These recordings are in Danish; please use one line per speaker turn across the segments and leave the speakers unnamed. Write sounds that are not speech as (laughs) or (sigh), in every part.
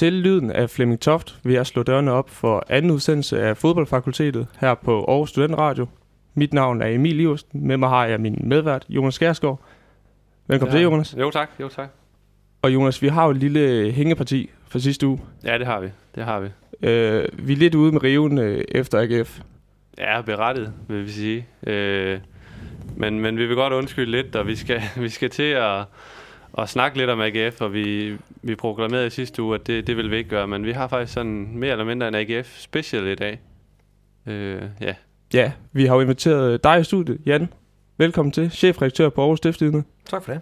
til lyden af Flemming Toft vil jeg slå dørene op for anden udsendelse af Fodboldfakultetet her på Aarhus Studentradio. Mit navn er Emil Liversten. Med mig har jeg min medvært, Jonas Skærsgaard. Velkommen ja. til, Jonas.
Jo tak, jo tak.
Og Jonas, vi har jo et lille hængeparti fra sidste uge.
Ja, det har vi. Det har vi.
Øh, vi er lidt ude med riven øh, efter AGF.
Ja, berettet, vil vi sige. Øh, men, men vi vil godt undskylde lidt, og vi skal, (laughs) vi skal til at, at snakke lidt om AGF, og vi, vi proklamerede i sidste uge, at det, det vil vi ikke gøre, men vi har faktisk sådan mere eller mindre en AGF special i dag. Øh, ja.
Ja, vi har jo inviteret dig i studiet, Jan. Velkommen til, chefredaktør på Aarhus Stiftstidende.
Tak for det.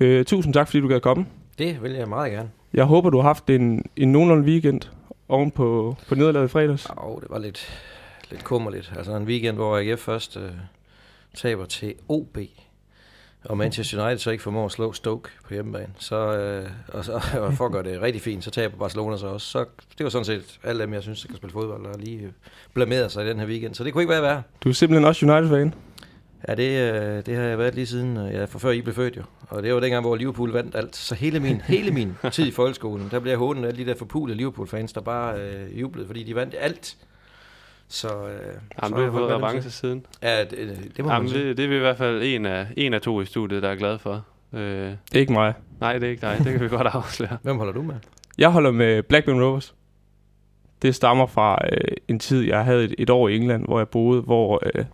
Øh, tusind tak, fordi du gad komme.
Det vil jeg meget gerne.
Jeg håber, du har haft en, en nogenlunde weekend oven på, på nederlaget i fredags.
Oh, det var lidt, lidt kummerligt. Altså en weekend, hvor AGF først øh, taber til OB, og Manchester United så ikke formår at slå Stoke på hjemmebane. Så, øh, og, så, (laughs) og for at gøre det rigtig fint, så taber Barcelona så også. Så det var sådan set alle dem, jeg synes, der kan spille fodbold, og lige øh, blameret sig i den her weekend. Så det kunne ikke være værre.
Du er simpelthen også United-fan.
Ja, det, øh, det har jeg været lige siden, øh, ja, for før I blev født jo. Og det var dengang, hvor Liverpool vandt alt. Så hele min, (laughs) hele min tid i folkeskolen, der blev jeg hånden af alle de der forpulede Liverpool-fans, der bare øh, jublede, fordi de vandt alt. Så, øh,
Jamen,
så
du har fået revanche siden.
Ja, det, det må
Jamen,
man sige.
det, det er vi i hvert fald en af, en af to i studiet, der er glad for. Øh,
Det er ikke mig.
nej, det er ikke dig. Det kan vi godt afsløre. (laughs)
Hvem holder du med?
Jeg holder med Blackburn Rovers. Det stammer fra øh, en tid, jeg havde et, et år i England, hvor jeg boede, hvor øh,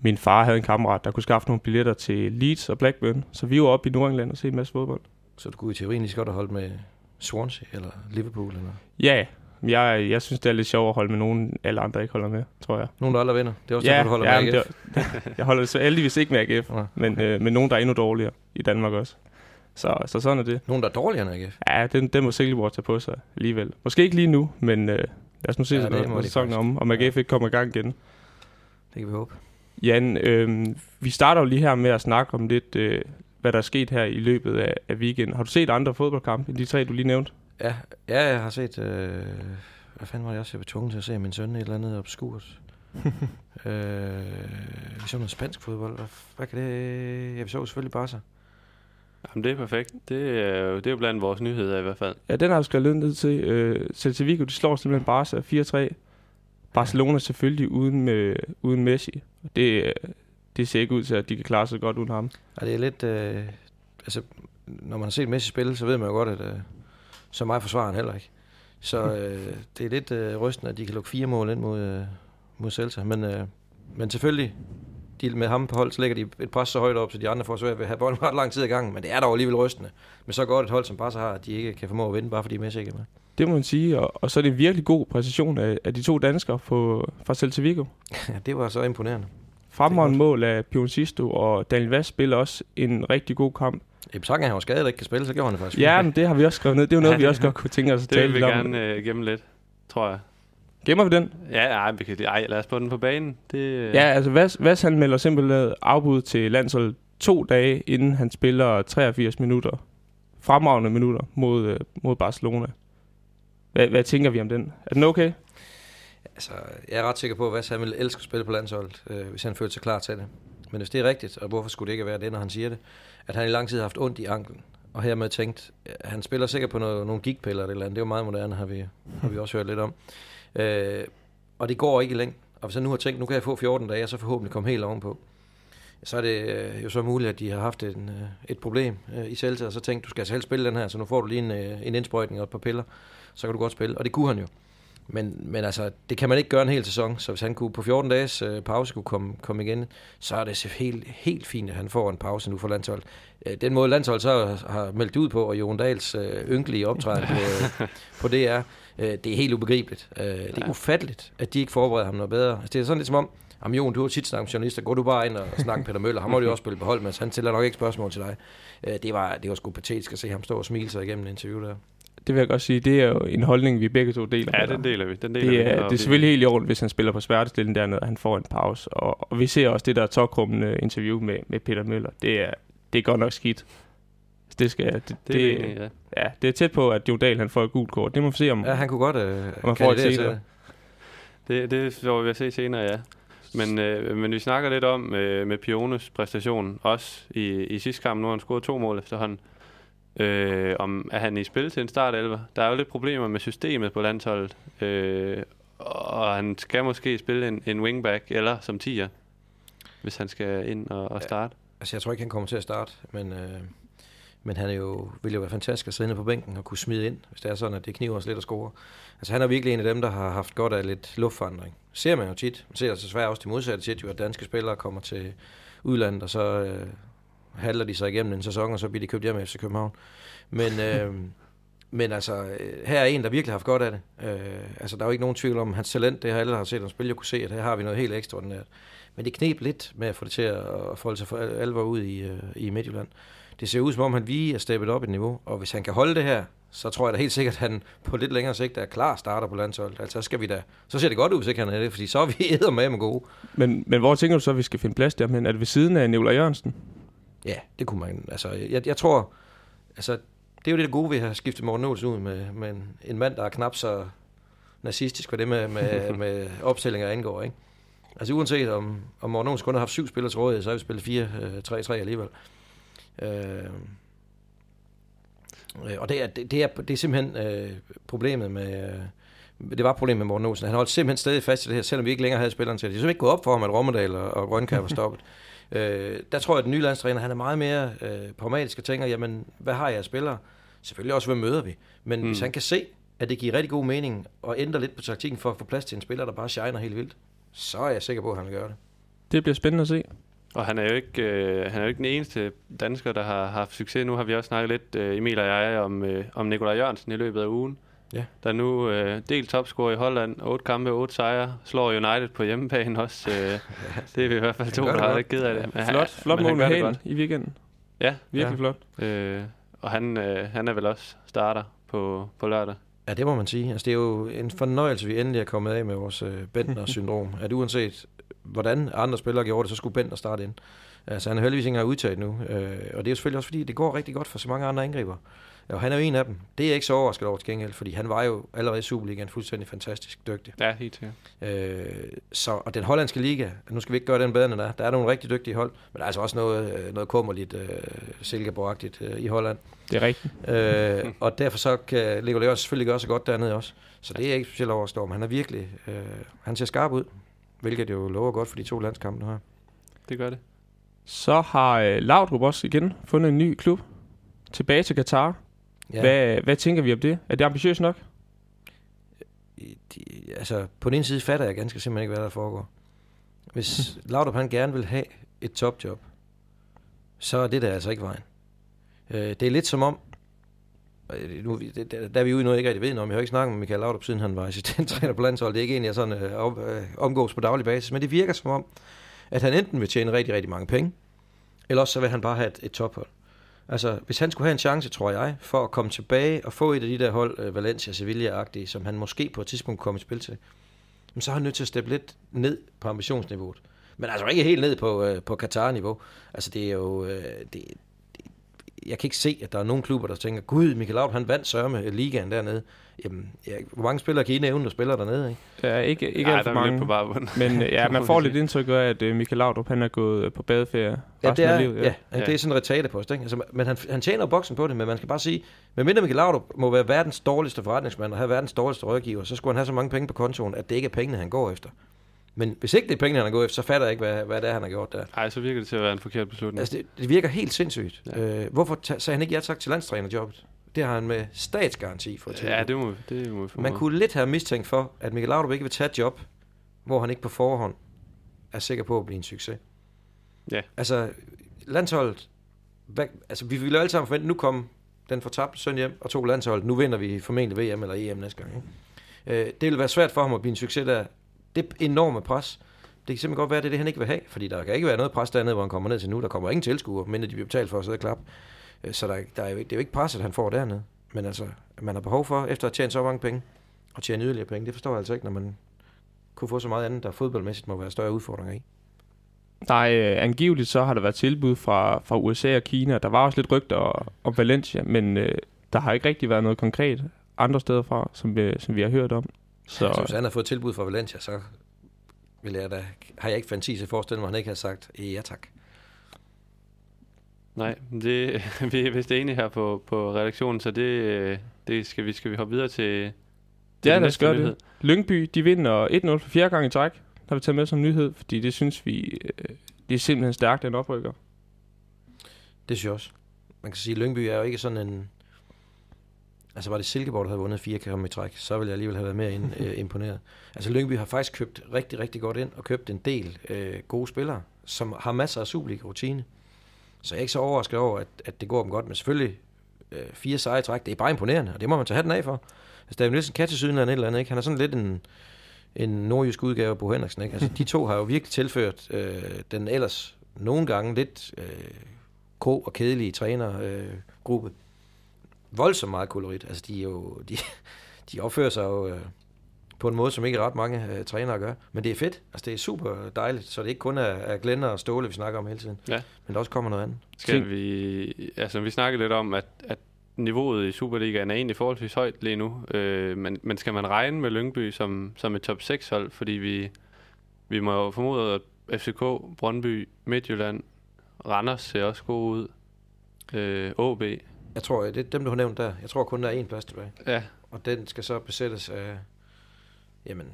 min far havde en kammerat, der kunne skaffe nogle billetter til Leeds og Blackburn. Så vi var oppe i Nordengland og se en masse fodbold.
Så du kunne i teorien lige så godt have holdt med Swansea eller Liverpool eller
Ja, jeg, jeg synes, det er lidt sjovt at holde med nogen, alle andre ikke holder med, tror jeg.
nogen, der aldrig vinder. Det er også
ja,
derfor, du holder
ja,
med AGF.
det, (laughs) jeg holder så heldigvis ikke med AGF,
Nå,
men, øh, men nogen, der er endnu dårligere i Danmark også. Så, så sådan er det.
Nogen, der er dårligere end AGF.
Ja, den, den må Silkeborg tage på sig alligevel. Måske ikke lige nu, men øh, lad os nu se,
Ja,
når, sæsonen er om, om AGF ikke kommer i gang igen.
Det kan vi håbe.
Jan, øh, vi starter jo lige her med at snakke om lidt, øh, hvad der er sket her i løbet af, af weekenden. Har du set andre fodboldkampe end de tre, du lige nævnte?
Ja, ja jeg har set... Øh, hvad fanden var det også, jeg var tvunget til at se min søn et eller andet obskurt? (laughs) øh, vi så noget spansk fodbold. Hvad, hvad kan det... Ja, vi så selvfølgelig Barca.
Jamen, det er perfekt. Det er, jo, det er jo blandt vores nyheder i hvert fald.
Ja, den har jeg skrevet lidt ned til. Øh, Celta Vigo, de slår simpelthen Barca 4-3. Barcelona selvfølgelig uden, med, uden Messi. Det, øh, det ser ikke ud til, at de kan klare sig godt uden ham.
Og det er lidt... Øh, altså, når man har set Messi spille, så ved man jo godt, at øh, så meget forsvarer han heller ikke. Så øh, det er lidt øh, rystende, at de kan lukke fire mål ind mod, øh, mod Celta. Men, øh, men selvfølgelig, de, med ham på hold, så lægger de et pres så højt op, så de andre får svært ved at have bolden (laughs) ret lang tid i gang. Men det er dog alligevel rystende. Men så godt et hold, som Barca har, at de ikke kan formå at vinde, bare fordi Messi ikke er med.
Det må man sige, og, og så er det en virkelig god præcision af, af de to danskere på, fra Celta Vigo. (laughs)
Ja, det var så imponerende.
Fremragende mål af Pion Sisto, og Daniel Vaz spiller også en rigtig god kamp.
Af, at han var skadet og ikke kan spille, så gjorde han det faktisk.
Ja, men det har vi også skrevet ned. Det er jo noget,
Ja,
vi
det-
også godt kunne tænke os at
Det
tale
vil vi
lidt om.
gerne øh, gemme lidt, tror jeg.
Gemmer vi den?
Ja, ej, vi kan, ej, lad os på den på banen. Det, øh,
Ja, altså Vaz, Vaz han melder simpelthen afbud til landsholdet to dage, inden han spiller 83 minutter. Fremragende minutter mod, øh, mod Barcelona. Hvad, hvad tænker vi om den? Er den okay?
Altså, jeg er ret sikker på, at Vas han ville elske at spille på landsholdet, øh, hvis han følte sig klar til det. Men hvis det er rigtigt, og hvorfor skulle det ikke være det, når han siger det, at han i lang tid har haft ondt i anklen, og hermed tænkt, at han spiller sikkert på noget, nogle gigpiller eller eller andet. Det er jo meget moderne, har vi, har vi også hørt lidt om. Øh, og det går ikke i længden. Og hvis han nu har tænkt, nu kan jeg få 14 dage, og så forhåbentlig komme helt ovenpå, så er det øh, jo så muligt, at de har haft en, øh, et problem øh, i Celta, og så tænkt, du skal altså helst spille den her, så nu får du lige en, øh, en indsprøjtning og et par piller, så kan du godt spille. Og det kunne han jo. Men, men altså, det kan man ikke gøre en hel sæson, så hvis han kunne på 14 dages øh, pause kunne komme, komme igen, så er det helt, helt fint, at han får en pause nu for landshold. Øh, den måde landshold så har meldt ud på, og Jon Dahls øh, ynkelige optræden på, øh, (laughs) på DR, øh, det er helt ubegribeligt. Øh, det er ufatteligt, at de ikke forbereder ham noget bedre. Altså, det er sådan lidt som om, Jamen Jon, du er tit snakket journalister. Går du bare ind og snakker Peter Møller? Han må jo også spille på hold med, så han stiller nok ikke spørgsmål til dig. Øh, det, var, det var sgu patetisk at se ham stå og smile sig igennem en interview der.
Det vil jeg godt sige. Det er jo en holdning, vi begge to deler.
Ja, den deler vi. Den deler
det
vi.
er,
og
det er
vi-
selvfølgelig helt i orden, hvis han spiller på smertestillende dernede, at han får en pause. Og, og vi ser også det der tokrummende interview med, med Peter Møller. Det er, det er godt nok skidt. Det, skal, det,
Det,
det,
er vi i, ja.
ja, det er tæt på, at Jon Dahl han får et gult kort. Det må vi se om.
Ja, han kunne godt øh,
man får et senere.
det.
Det, det får vi at se senere, ja. Men, øh, men vi snakker lidt om øh, med Piones præstation, også i, i sidste kamp, nu har han scoret to mål efterhånden. Øh, om er han i spil til en startelver? Der er jo lidt problemer med systemet på landsholdet. Øh, og han skal måske spille en, en wingback eller som tier, hvis han skal ind og, og starte.
Altså, jeg tror ikke, han kommer til at starte, men, øh, men han er jo, vil jo være fantastisk at sidde på bænken og kunne smide ind, hvis det er sådan, at det kniver os lidt at score. Altså, han er virkelig en af dem, der har haft godt af lidt luftforandring. Ser man jo tit. Man ser altså svært også de modsatte tit, jo, at danske spillere kommer til udlandet, og så øh, handler de sig igennem en sæson, og så bliver de købt hjem efter København. Men, (laughs) øh, men altså, øh, her er en, der virkelig har haft godt af det. Øh, altså, der er jo ikke nogen tvivl om hans talent. Det har alle, der har set ham spille, jo kunne se, at her har vi noget helt ekstraordinært. Men det knep lidt med at få det til at folde sig for alvor ud i, øh, i Midtjylland. Det ser ud som om, han lige er steppet op et niveau, og hvis han kan holde det her, så tror jeg da helt sikkert, at han på lidt længere sigt er klar starter på landsholdet. Altså, så skal vi da, så ser det godt ud, hvis ikke han er det, fordi så er vi æder med med gode.
Men, men hvor tænker du så, at vi skal finde plads der? Men er det ved siden af Nicolai Jørgensen?
Ja, det kunne man. Altså, jeg, jeg tror, altså, det er jo det der gode ved at have skiftet Morten Nåls ud med, med en, en mand, der er knap så nazistisk, hvad det med, med, (laughs) med opstillinger angår, ikke? Altså uanset om, om Morten Nåls kun har haft syv spillere til rådighed, så har vi spillet 4-3-3 øh, alligevel. Øh, og det er, det, det er, det er simpelthen øh, problemet med... Øh, det var problemet med Morten Olsen. Han holdt simpelthen stadig fast i det her, selvom vi ikke længere havde spilleren til det. Det er simpelthen ikke gået op for ham, at Rommedal og, og Grønkær var (laughs) stoppet. Øh, der tror jeg, at den nye landstræner, han er meget mere øh, pragmatisk og tænker, jamen, hvad har jeg af spillere? Selvfølgelig også, hvem møder vi? Men mm. hvis han kan se, at det giver rigtig god mening at ændre lidt på taktikken for at få plads til en spiller, der bare shiner helt vildt, så er jeg sikker på, at han vil gøre det.
Det bliver spændende at se.
Og han er jo ikke, øh, han er jo ikke den eneste dansker, der har haft succes. Nu har vi også snakket lidt, øh, Emil og jeg, om, øh, om Nikolaj Jørgensen i løbet af ugen. Ja. Der er nu øh, del topscorer i Holland, 8 kampe, 8 sejre, slår United på hjemmebane også. Øh, (laughs) det er vi i hvert fald to, der har lidt ked af det.
Men flot, flot mål med hælen i weekenden.
Ja.
Virkelig ja. flot.
Øh, og han, øh, han er vel også starter på, på lørdag.
Ja, det må man sige. Altså, det er jo en fornøjelse, vi endelig er kommet af med vores øh, Bentner-syndrom. (laughs) at uanset hvordan andre spillere gjorde det, så skulle Bentner starte ind. Altså, han er heldigvis ikke engang udtaget nu. Øh, og det er jo selvfølgelig også, fordi det går rigtig godt for så mange andre angriber. Og han er jo en af dem. Det er jeg ikke så overrasket over til gengæld, fordi han var jo allerede i Superligaen fuldstændig fantastisk dygtig.
Ja, helt til.
Øh, så, og den hollandske liga, nu skal vi ikke gøre den bedre end der. Der er nogle rigtig dygtige hold, men der er altså også noget, øh, noget kummerligt øh, silkeborgagtigt øh, i Holland.
Det er rigtigt.
Øh, og derfor så kan Lego Leos selvfølgelig gøre så godt dernede også. Så det er ikke specielt overrasket over, han er virkelig, øh, han ser skarp ud, hvilket jo lover godt for de to landskampe nu her.
Det gør det.
Så har øh, Laudrup også igen fundet en ny klub. Tilbage til Katar. Ja. Hvad, hvad tænker vi om det? Er det ambitiøst nok?
De, altså, på den ene side fatter jeg ganske simpelthen ikke, hvad der foregår. Hvis (laughs) Laudrup han gerne vil have et topjob, så er det der altså ikke vejen. Øh, det er lidt som om, øh, nu, det, der er vi ude i noget, jeg ikke rigtig ved noget om. Jeg har ikke snakket med Michael Laudrup, siden han var assistenttræner (laughs) på landsholdet. Det er ikke en, jeg sådan, øh, om, øh, omgås på daglig basis. Men det virker som om, at han enten vil tjene rigtig, rigtig mange penge, eller også så vil han bare have et, et tophold. Altså, hvis han skulle have en chance, tror jeg, for at komme tilbage og få et af de der hold, øh, Valencia, Sevilla-agtige, som han måske på et tidspunkt kommer i spil til, så er han nødt til at steppe lidt ned på ambitionsniveauet. Men altså ikke helt ned på, øh, på Qatar-niveau. Altså, det er jo... Øh, det, jeg kan ikke se, at der er nogen klubber, der tænker, gud, Michael Laud, han vandt sørme ligaen dernede. Jamen, ja, hvor mange spillere kan I nævne, der spiller dernede? Ikke?
Ja, ikke, ikke alt for mange. På men (laughs) ja, man får lidt indtryk af, at uh, Michael Laudrup, han er gået øh, på badeferie
ja, det er, livet. Ja. Ja, ja, det er sådan en retale på ikke? Altså, men han, han tjener boksen på det, men man skal bare sige, medmindre Michael Laudrup må være verdens dårligste forretningsmand og have verdens dårligste rådgiver, så skulle han have så mange penge på kontoen, at det ikke er pengene, han går efter. Men hvis ikke det er pengene, han har gået efter, så fatter jeg ikke, hvad, hvad det er, han har gjort der.
Nej, så virker det til at være en forkert beslutning.
Altså, det, det virker helt sindssygt. Ja. Øh, hvorfor sagde han ikke ja tak til landstrænerjobbet? Det har han med statsgaranti for
til. Ja, det må, det må
vi Man kunne lidt have mistænkt for, at Michael Laudrup ikke vil tage et job, hvor han ikke på forhånd er sikker på at blive en succes.
Ja.
Altså, landsholdet, hvad, altså vi ville jo alle sammen forvente, nu kom den fortabte søn hjem og tog landsholdet, nu vinder vi formentlig VM eller EM næste gang. Ikke? Øh, det vil være svært for ham at blive en succes der, det enorme pres. Det kan simpelthen godt være, at det er det, han ikke vil have, fordi der kan ikke være noget pres dernede, hvor han kommer ned til nu. Der kommer ingen tilskuere, men de bliver betalt for at sidde og klappe. Øh, så der, der er, jo, det er jo ikke presset, han får dernede. Men altså, man har behov for, efter at tjene så mange penge, og tjene yderligere penge, det forstår jeg altså ikke, når man kunne få så meget andet, der fodboldmæssigt må være større udfordringer i.
Nej, øh, angiveligt så har der været tilbud fra, fra USA og Kina. Der var også lidt rygter om Valencia, men øh, der har ikke rigtig været noget konkret andre steder fra, som vi, som vi har hørt om.
Så altså, hvis han har fået tilbud fra Valencia, så vil jeg da, har jeg ikke fantasi til at forestille mig, at han ikke har sagt ja tak.
Nej, det, (laughs) vi er vist enige her på, på redaktionen, så det, øh, det skal, vi, skal vi hoppe videre til, til
Ja,
den
lad os gøre
nyhed.
det. Lyngby, de vinder 1-0 for fjerde gang i træk. Der har vi taget med som nyhed, fordi det synes vi, øh, det er simpelthen stærkt, den oprykker.
Det synes jeg også. Man kan sige, at Lyngby er jo ikke sådan en... Altså var det Silkeborg, der havde vundet fire kampe i træk, så ville jeg alligevel have været mere ind, (laughs) øh, imponeret. Altså Lyngby har faktisk købt rigtig, rigtig godt ind, og købt en del øh, gode spillere, som har masser af Superliga-rutine. Så jeg er ikke så overrasket over, at, at det går dem godt, men selvfølgelig øh, fire sejre i træk, det er bare imponerende, og det må man tage hatten af for. Altså David Nielsen kan til Sydland et eller andet, ikke? Han er sådan lidt en, en nordjysk udgave af Bo Henriksen, ikke? Altså de to har jo virkelig tilført øh, den ellers nogle gange lidt øh, grå og kedelige trænergruppe øh, gruppe voldsomt meget kolorit. Altså, de, er jo, de, (laughs) de opfører sig jo øh, på en måde, som ikke ret mange øh, trænere gør. Men det er fedt. Altså, det er super dejligt, så det ikke kun er, er Glenn og Ståle, vi snakker om hele tiden.
Ja.
Men der også kommer noget andet.
Skal vi... Altså, vi snakkede lidt om, at, at niveauet i Superligaen er egentlig forholdsvis højt lige nu. Øh, men, men skal man regne med Lyngby som, som et top 6-hold? Fordi vi, vi må jo formode, at FCK, Brøndby, Midtjylland, Randers ser også gode ud. Øh, OB.
Jeg tror, det er dem, du har nævnt der. Jeg tror kun, der er én plads tilbage.
Ja,
Og den skal så besættes af... Jamen,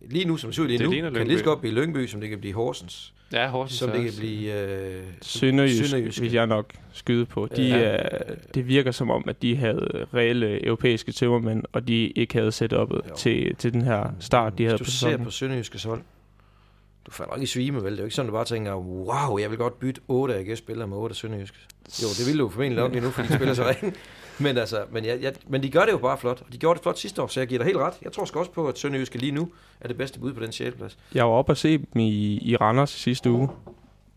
lige nu, som det ser ud lige
Det
nu, kan det lige så godt blive Lyngby, som det kan blive Horsens.
ja Horsens
Som det kan blive... Øh,
Sønderjysk,
Sønderjyske.
vil jeg nok skyde på. De,
Ja.
ja. det virker som om, at de havde reelle europæiske tømmermænd, og de ikke havde set op
Jo.
til, til den her start, de havde
Hvis
på
du ser
sæsonen.
på Sønderjyskes hold, du falder ikke i svime, vel? Det er jo ikke sådan, du bare tænker, wow, jeg vil godt bytte 8 AGF-spillere med 8 af Sønderjysk. Jo, det ville du formentlig nok lige nu, fordi de spiller så ringe. Men, altså, men, jeg, jeg, men de gør det jo bare flot, og de gjorde det flot sidste år, så jeg giver dig helt ret. Jeg tror også på, at Sønderjyske lige nu er det bedste bud på den 6. plads.
Jeg var oppe og se dem i, i Randers i sidste uge,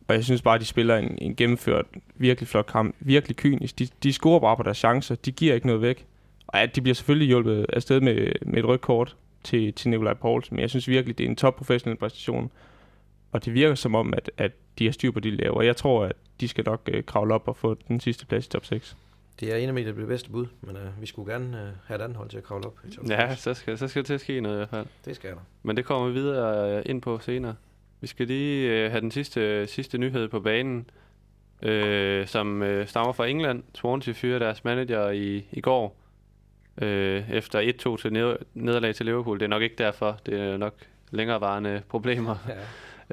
og jeg synes bare, at de spiller en, en gennemført, virkelig flot kamp. Virkelig kynisk. De, de scorer bare på deres chancer. De giver ikke noget væk. Og ja, de bliver selvfølgelig hjulpet afsted med, med et rødt kort til, til Nikolaj Poulsen, men jeg synes virkelig, det er en top professionel præstation. Og det virker som om, at, at de har styr på det, de laver. Jeg tror, at de skal nok øh, kravle op og få den sidste plads i top 6.
Det er en af mine det bedste bud, men øh, vi skulle gerne øh, have et andet hold til at kravle op. i top
Ja, så skal, så skal det til at ske noget i hvert fald.
Det skal der.
Men det kommer vi videre øh, ind på senere. Vi skal lige øh, have den sidste, sidste nyhed på banen, øh, som øh, stammer fra England. Swansea fyrer deres manager i, i går, øh, efter 1-2 til ned, nederlag til Liverpool. Det er nok ikke derfor, det er nok længerevarende problemer.
Ja.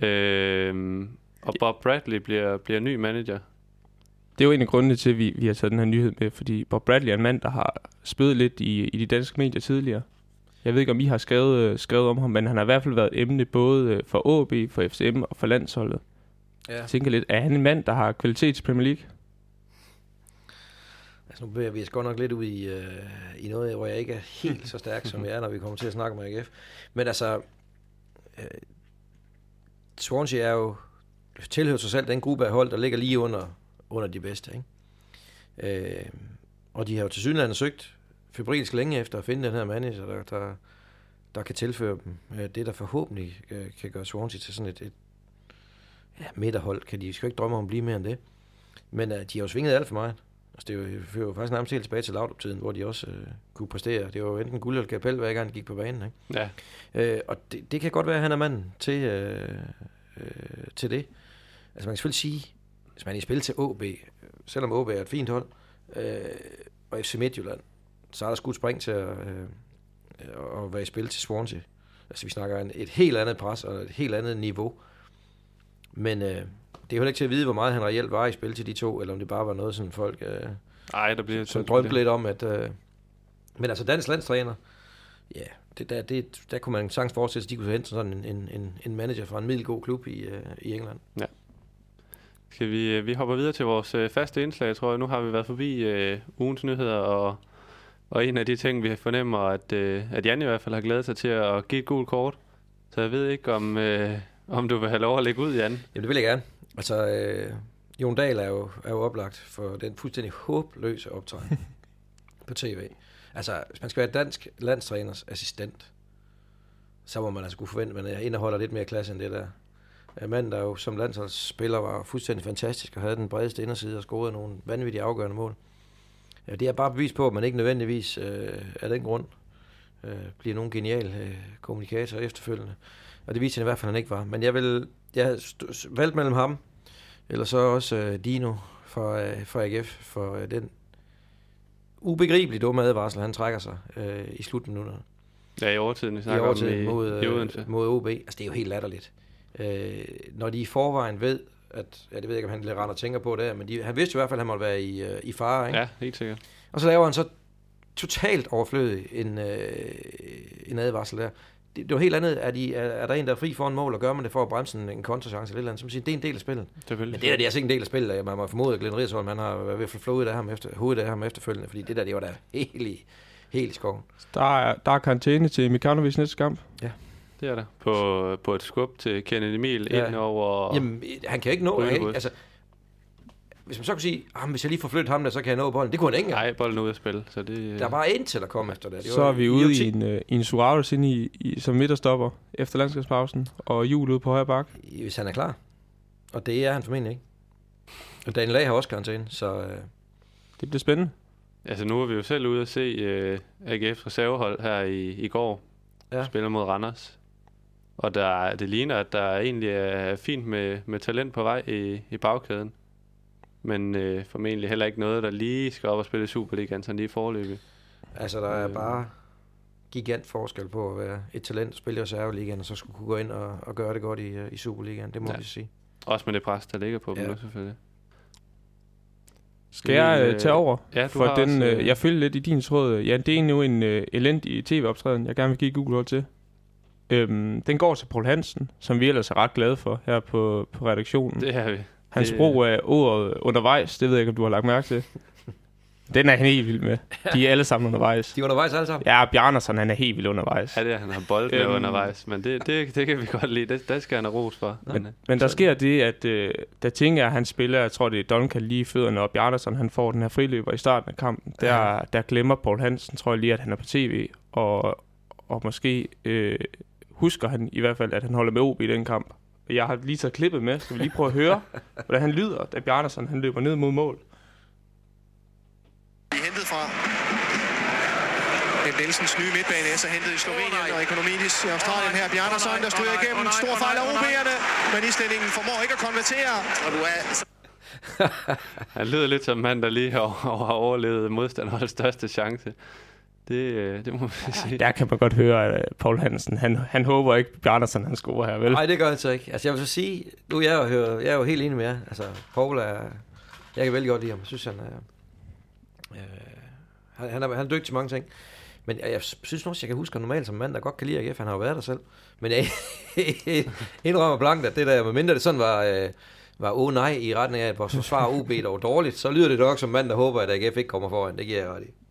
Øh, og Bob Bradley bliver, bliver ny manager.
Det er jo en af grundene til, at vi, vi har taget den her nyhed med, fordi Bob Bradley er en mand, der har spillet lidt i, i de danske medier tidligere. Jeg ved ikke, om I har skrevet, øh, skrevet om ham, men han har i hvert fald været et emne både øh, for AB, for FCM og for landsholdet.
ja.
Jeg tænker lidt, er han en mand, der har kvalitet til Premier League?
Altså, nu bevæger vi os godt nok lidt ud i, øh, i noget, hvor jeg ikke er helt så stærk, som jeg er, når vi kommer til at snakke om AGF. Men altså, øh, Swansea er jo tilhører sig selv den gruppe af hold, der ligger lige under, under de bedste. Ikke? Øh, og de har jo til synligheden søgt febrilsk længe efter at finde den her manager, der, der, der kan tilføre dem øh, det, der forhåbentlig øh, kan gøre Swansea til sådan et, et ja, midterhold. Kan de skal jo ikke drømme om at blive mere end det. Men øh, de har jo svinget alt for meget. Altså, det er fører jo faktisk nærmest helt tilbage til Laudrup-tiden, hvor de også øh, kunne præstere. Det var jo enten guld eller kapel, hver gang de gik på banen. Ikke?
Ja,
Øh, og det, det kan godt være, at han er manden til, øh, øh, til det. Altså man kan selvfølgelig sige, hvis man er i spil til AB, selvom AB er et fint hold, øh, og FC Midtjylland, så er der skudt spring til at, øh, at være i spil til Swansea. Altså vi snakker en, et helt andet pres og et helt andet niveau. Men øh, er jo heller ikke til at vide, hvor meget han reelt var i spil til de to, eller om det bare var noget, som folk øh,
ej, der bliver...
som drømte lidt om, at... Øh, men altså, dansk landstræner, ja, det, der, det, der kunne man sagtens forestille sig, at de kunne hente sådan en, en, en, en manager fra en middelgod klub i, øh, i England.
Skal vi, øh, vi hopper videre til vores øh, faste indslag, tror jeg. Nu har vi været forbi øh, ugens nyheder, og, og en af de ting, vi fornemmer, at, øh, at Jan i hvert fald har glædet sig til at give et gult kort. Så jeg ved ikke, om, øh, om du vil have lov at lægge ud, Jan.
Jamen, det vil jeg gerne. Altså, øh, Jon Dahl er jo, er jo oplagt for den fuldstændig håbløse optræden (laughs) på tv. Altså, hvis man skal være dansk landstræners assistent, så må man altså kunne forvente, at man indeholder lidt mere klasse end det der. En mand, der jo som landsholdsspiller var fuldstændig fantastisk og havde den bredeste inderside og scorede nogle vanvittige afgørende mål. Det er bare bevis på, at man ikke nødvendigvis øh, af den grund øh, bliver nogen genial øh, kommunikator efterfølgende. Og det viser han i hvert fald, han ikke var. Men jeg vil jeg valgte mellem ham, eller så også øh, Dino for, øh, for AGF, for øh, den ubegribeligt dumme advarsel, han trækker sig øh, i slutminutterne.
Ja, i overtiden, vi
I
snakker
overtiden
om i,
mod,
i
øh,
Odense.
mod OB. Altså, det er jo helt latterligt. Øh, når de i forvejen ved, at, ja, det ved jeg ikke, om han lidt render tænker på det, men de, han vidste jo i hvert fald, at han måtte være i, øh, i fare, ikke?
Ja, helt sikkert.
Og så laver han så totalt overflødig en, øh, en advarsel der. Det, det var helt andet. Er, de, er, er der en, der er fri foran mål, og gør man det for at bremse en, en kontrachance eller et eller andet, som siger, det er en del af spillet. Men det der, det er altså ikke en del af spillet. Man må formode, at Glenn Rigsholm, han har været ved at få flået af ham efter, hovedet af ham efterfølgende, fordi det der, det var da helt i, helt i skoven.
Der er, der er karantæne til Mikanovic næste kamp.
Det er der. På, på et skub til Kenneth Emil
Ja.
ja. ind over...
Jamen, han kan ikke nå, han, ikke, altså, hvis man så kunne sige, ah, hvis jeg lige får flyttet ham der, så kan jeg nå bolden. Det kunne han ikke engang.
Nej, bolden er ude at spille, så det...
Der er bare ind til at komme efter det. det
Så
var
er vi ude i en, øh, i en Suarez inde i, i, som midterstopper efter landskabspausen, og jul ude på højre bak.
Hvis han er klar. Og det er han formentlig ikke. Og Daniel Lag har også karantæne, så øh,
Det bliver spændende.
Altså nu er vi jo selv ude at se uh, AGF's reservehold her i, i går.
Ja.
Ja. Spiller mod Randers. Og der, det ligner, at der egentlig er fint med, med talent på vej i, i bagkæden. Men øh, formentlig heller ikke noget, der lige skal op og spille Superligaen, sådan lige forløbig.
altså der er
Øh.
bare gigant forskel på at være et talent og spille i reserveligaen, og så skulle kunne gå ind og, og gøre det godt i, øh, i Superligaen. Det må
Ja.
vi sige.
Også med det pres, der ligger på dem
Ja.
nu selvfølgelig.
Skal jeg øh, tage over?
Ja, du
For
har
den,
også,
øh, jeg følger lidt i din tråd. Ja, det er nu en øh, elendig tv-optræden, jeg gerne vil give Google hold til. Øhm, den går til Paul Hansen, som vi ellers er ret glade for her på, på redaktionen.
Det er vi.
Hans
det-
brug af ordet undervejs, det ved jeg ikke, om du har lagt mærke til. Den er han helt vild med. De er alle sammen undervejs.
De er undervejs alle sammen.
Ja, Bjarnason, han er helt vild undervejs.
Ja, det er, han har bold med
Øhm.
undervejs, men det, det, det kan vi godt lide. Det, det skal han have ros for.
Men, men der sker det, at øh, der tænker, at han spiller, jeg tror det er Duncan lige i fødderne, og Bjarnason han får den her friløber i starten af kampen. Der, der glemmer Paul Hansen, tror jeg lige, at han er på tv, og, og måske øh, husker han i hvert fald, at han holder med OB i den kamp. Jeg har lige taget klippet med, så vi lige prøve at høre, hvordan han lyder, da Bjarnason han løber ned mod mål.
Vi er hentet fra Ben Nielsens nye midtbane, så hentet i Slovenien og Ekonomidis i Australien her. Bjarnason, der stryger igennem. Stor fejl af OB'erne, men islændingen formår ikke at konvertere. Og du er (laughs)
Han lyder lidt som en mand, der lige har, har overlevet modstanderens største chance. Det, øh, det må man sige.
Der kan man godt høre, at øh, Paul Hansen, han, han håber ikke, Bjarnason han scorer her, vel?
Nej, det gør han så ikke. Altså, jeg vil så sige, nu er jeg jo, hører, jeg er jo helt enig med jer. Altså, Paul er, jeg kan vældig godt lide ham. Jeg synes, han er, øh, han, han, er, han er dygtig til mange ting. Men jeg, jeg synes også, jeg kan huske ham normalt som mand, der godt kan lide AGF. Han har jo været der selv. Men jeg (laughs) indrømmer blankt, at det der, medmindre det sådan var, øh, var åh oh, nej i retning af, at vores forsvar OB dog dårligt, så lyder det nok som mand, der håber, at AGF ikke kommer foran. Det giver jeg ret i.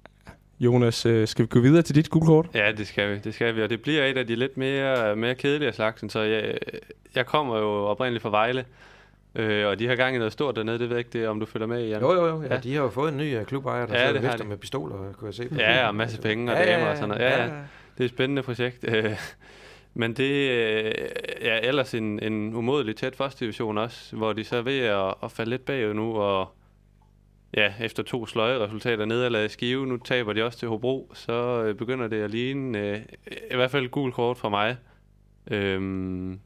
Jonas, øh, skal vi gå videre til dit guldkort?
Ja, det skal vi. Det skal vi. Og det bliver et af de lidt mere, mere kedelige af slagsen. Så jeg, jeg kommer jo oprindeligt fra Vejle. Øh, og de har gang i noget stort dernede. Det ved jeg ikke, det, er, om du følger med i, Jan.
Jo, jo, jo. Ja,
Ja.
de har jo fået en ny uh, klubejer, der
Ja,
ja,
det
vifter
de.
med pistoler, kunne jeg se. på
Ja, og masse penge og damer og sådan noget. Ja, ja. Det er et spændende projekt. Øh, Men det øh, er ellers en, en umodelig tæt første division også, hvor de så er ved at, at falde lidt bagud nu, og ja, efter to sløje resultater nederlag i Skive, nu taber de også til Hobro, så øh, begynder det at ligne øh, i hvert fald gul kort fra mig. Øhm,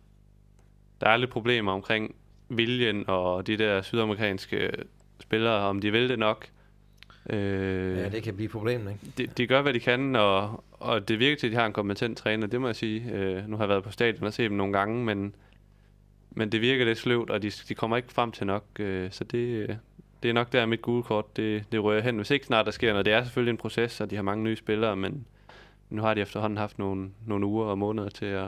der er lidt problemer omkring viljen og de der sydamerikanske spillere, om de vil det nok. Øh,
Ja, det kan blive problemet, ikke?
de, de gør, hvad de kan, og, og det virker til, at de har en kompetent træner, det må jeg sige. Øh, nu har jeg været på stadion og set dem nogle gange, men, men det virker lidt sløvt, og de, de kommer ikke frem til nok. Øh, så det, øh, det er nok der, mit gule kort, det, det rører hen. Hvis ikke snart der sker noget. Det er selvfølgelig en proces, og de har mange nye spillere, men nu har de efterhånden haft nogle, nogle uger og måneder til at,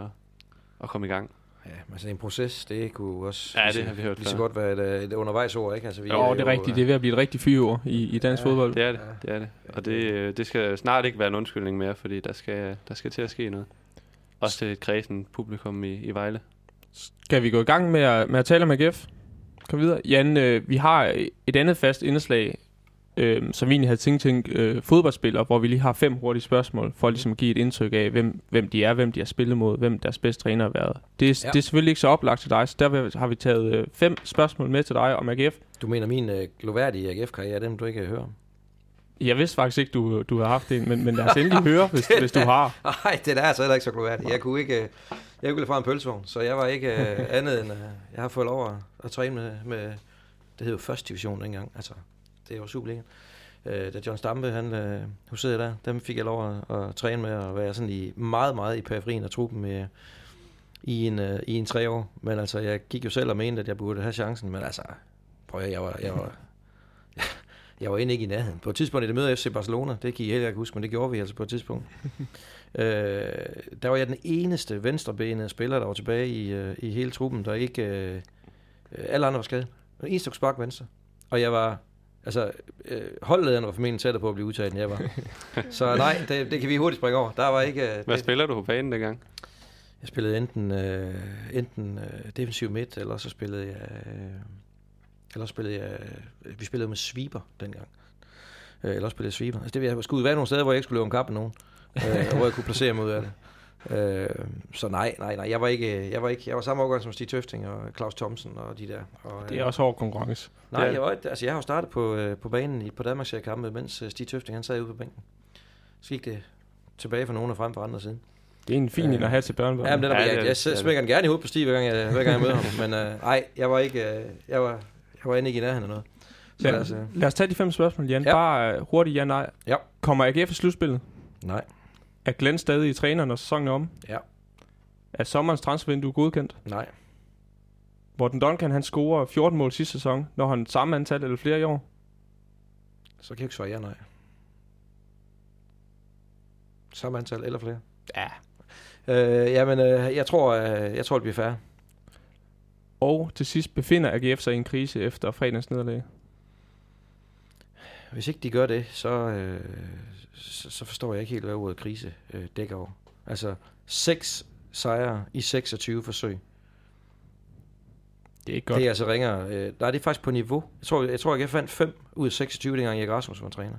at komme i gang.
Ja, men altså en proces, det kunne også
Ja, det har vi hørt
lige så godt være et, øh, et undervejsord, ikke? Altså, vi
Jo, det er rigtigt. Det er ved at blive et rigtigt fyreord i, i dansk
Ja,
fodbold.
Det er det,
Ja.
det er det. Og det, øh, det skal snart ikke være en undskyldning mere, fordi der skal, der skal til at ske noget. Også til et kredsen publikum i, i Vejle.
Skal vi gå i gang med at, med at tale om AGF? Kom videre. Jan, øh, vi har et andet fast indslag, øh, som vi egentlig havde tænkt, tænkt øh, fodboldspillere, hvor vi lige har fem hurtige spørgsmål, for ligesom at give et indtryk af, hvem, hvem de er, hvem de har spillet mod, hvem deres bedste træner har været. Det, er,
Ja.
det er selvfølgelig ikke så oplagt til dig, så der har vi taget øh, fem spørgsmål med til dig om AGF.
Du mener min øh, gloværdige AGF-karriere, dem du ikke hører om?
Jeg vidste faktisk ikke, du, du har haft en, men, men lad os endelig høre, hvis, hvis du har. (laughs)
Nej, det er altså heller ikke så gloværdigt. Jeg kunne ikke, øh, jeg kunne ikke fra en pølsevogn, så jeg var ikke øh, (laughs) andet end, øh, jeg har fået lov at, at træne med, med Det hed jo første division dengang. Altså, det var Superligaen. Øh, da John Stampe, han øh, huserede der, dem fik jeg lov at, at træne med og være sådan i, meget, meget i periferien af truppen med, i en, øh, i en tre år. Men altså, jeg gik jo selv og mente, at jeg burde have chancen, men altså, prøv at, jeg var, jeg var, jeg var egentlig ikke i nærheden. På et tidspunkt i det møde FC Barcelona, det kan I heller ikke huske, men det gjorde vi altså på et tidspunkt. (laughs) øh, der var jeg den eneste venstrebenede spiller, der var tilbage i, øh, i hele truppen, der ikke... Øh, alle andre var skadet. Den eneste, der kunne sparke venstre. Og jeg var... Altså, øh, holdlederen var formentlig tættere på at blive udtaget, end jeg var. (laughs) Så nej, det, det kan vi hurtigt springe over. Der var ikke... Øh,
Hvad
det,
spiller du på banen dengang?
jeg spillede enten, øh, enten øh, defensiv midt, eller så spillede jeg... Øh, eller så spillede jeg... Vi spillede med sweeper dengang. Øh, eller spillede jeg sweeper. Altså, det, jeg skulle være nogle steder, hvor jeg ikke skulle løbe om kap med nogen. øh, (laughs) og hvor jeg kunne placere mig ud af det. Øh, så nej, nej, nej. Jeg var ikke, jeg var ikke, jeg var samme årgang som Stig Tøfting og Claus Thomsen og de der. Og,
Det er også hård konkurrence.
Nej,
det
jeg, var, altså jeg har jo startet på, øh, på banen i, på Danmarks kampe, mens øh, Stig Tøfting han sad ude på bænken. Så gik det tilbage for nogen og frem på andre siden.
Det er en fin en at have til børnebørn.
Ja, men den er,
Ja,
jeg,
det er
jeg,
det,
jeg,
det er det.
smækker den gerne i hovedet på Stig, hver gang jeg, hver gang jeg møder ham. Men øh, nej, jeg var ikke, øh, jeg var, jeg var endelig ikke i nærheden af noget. Så
Ja.
lad os, øh,
Lad os tage de fem spørgsmål, Jan.
Ja.
Bare uh, hurtigt ja, nej.
Ja.
Kommer AGF i slutspillet?
nej,
Er Glenn stadig i træner, når sæsonen er om?
Ja.
Er sommerens transfervindue godkendt?
nej,
Morten Duncan, han scorer 14 mål sidste sæson, når han samme antal eller flere i år.
så kan jeg ikke svare ja, nej. Samme antal eller flere.
Ja.
Øh, jamen, øh, jeg tror, øh, jeg tror, det bliver færre.
Og til sidst befinder AGF sig i en krise efter fredagens nederlag.
Hvis ikke de gør det, så, øh, så, så forstår jeg ikke helt, hvad ordet krise øh, dækker over. Altså, seks sejre i 26 forsøg.
Det er ikke
Godt. Det er altså ringer. Øh, nej, det er faktisk på niveau. Jeg tror, jeg, tror, jeg fandt 5 ud af 26, dengang Erik Rasmussen var træner.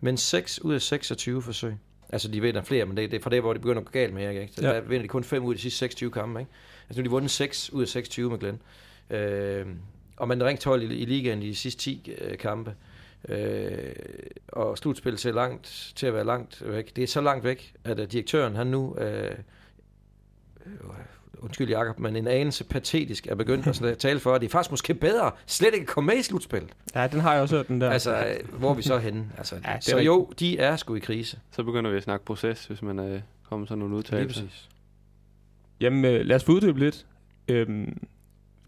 Men 6 ud af 26 forsøg. Altså, de vinder flere, men det, det er fra det, hvor det begynder at gå galt med Erik. Ikke? Så
Ja.
der vinder de kun 5 ud af de sidste 26 kampe. Ikke? Altså, nu har de vundet 6 ud af 26 med Glenn. Øh, og man er ringt 12 i, i ligaen i de sidste 10 øh, kampe. Øh, og slutspillet ser langt til at være langt væk. Det er så langt væk, at uh, direktøren, han nu... Øh, øh, undskyld Jacob, men en anelse patetisk er begyndt at sådan tale for, at det er faktisk måske bedre slet ikke at komme med i slutspillet.
Ja, den har jeg også hørt, den der.
Altså, øh, hvor er vi så henne? Altså,
Ja, er
så jo, de er sgu i krise.
Så begynder vi at snakke proces, hvis man er kommet sådan nogle
Lige
udtalelser.
præcis.
Jamen, øh, lad os få uddybe lidt. Øhm,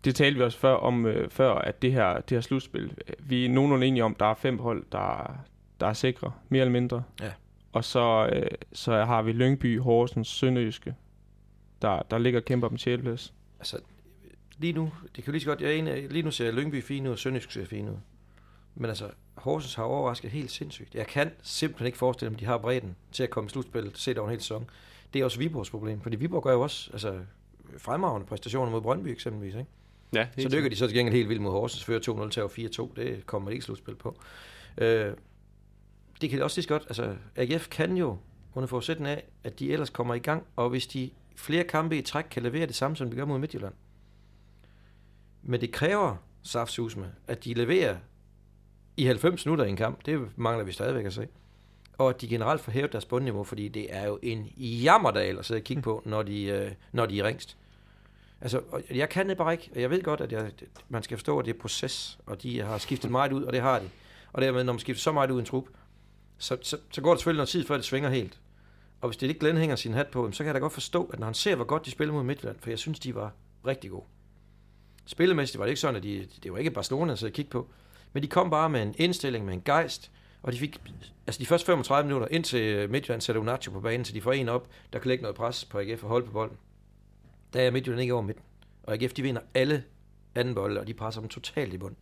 det talte vi også før om, øh, før at det her, det her slutspil, øh, vi er nogenlunde enige om, der er fem hold, der, der er sikre, mere eller mindre.
Ja.
Og så, øh, så har vi Lyngby, Horsens, Sønderjyske, der, der ligger og kæmper om 6. plads.
Altså, lige nu, det kan jo lige så godt, jeg er enig, lige nu ser Lyngby fin ud, og Sønderjysk ser fin ud. Men altså, Horsens har overrasket helt sindssygt. Jeg kan simpelthen ikke forestille mig, at de har bredden til at komme i slutspillet, set over en hel sæson. Det er også Viborgs problem, fordi Viborg gør jo også altså, fremragende præstationer mod Brøndby eksempelvis. Ikke?
Ja,
Så dykker de så til gengæld helt vildt mod Horsens, fører 2-0 til 4-2. Det kommer ikke slutspil på. Øh, det kan også lige godt, altså AGF kan jo, under forudsætning af, at de ellers kommer i gang, og hvis de flere kampe i træk kan levere det samme, som de gør mod Midtjylland. Men det kræver saftsusme, at de leverer i 90 minutter i en kamp. Det mangler vi stadigvæk at se. Og at de generelt får hævet deres bundniveau, fordi det er jo en jammerdal at sidde og kigge på, når de, øh, når de er ringst. Altså, og jeg kan det bare ikke, og jeg ved godt, at jeg, man skal forstå, at det er proces, og de har skiftet meget ud, og det har de. Og dermed, når man skifter så meget ud i en trup, så, så, så går det selvfølgelig noget tid, før det svinger helt. Og hvis det ikke Glenn hænger sin hat på, så kan jeg da godt forstå, at når han ser, hvor godt de spiller mod Midtjylland, for jeg synes, de var rigtig gode. Spillemæssigt var det ikke sådan, at de, det var ikke Barcelona, at sidde og kigge på. Men de kom bare med en indstilling, med en gejst, og de fik, altså de første 35 minutter, indtil Midtjylland sætter Unacho på banen, så de får en op, der kan lægge noget pres på AGF og holde på bolden. Der er Midtjylland ikke over midten. Og AGF, de vinder alle anden bolde, og de presser dem totalt i bund.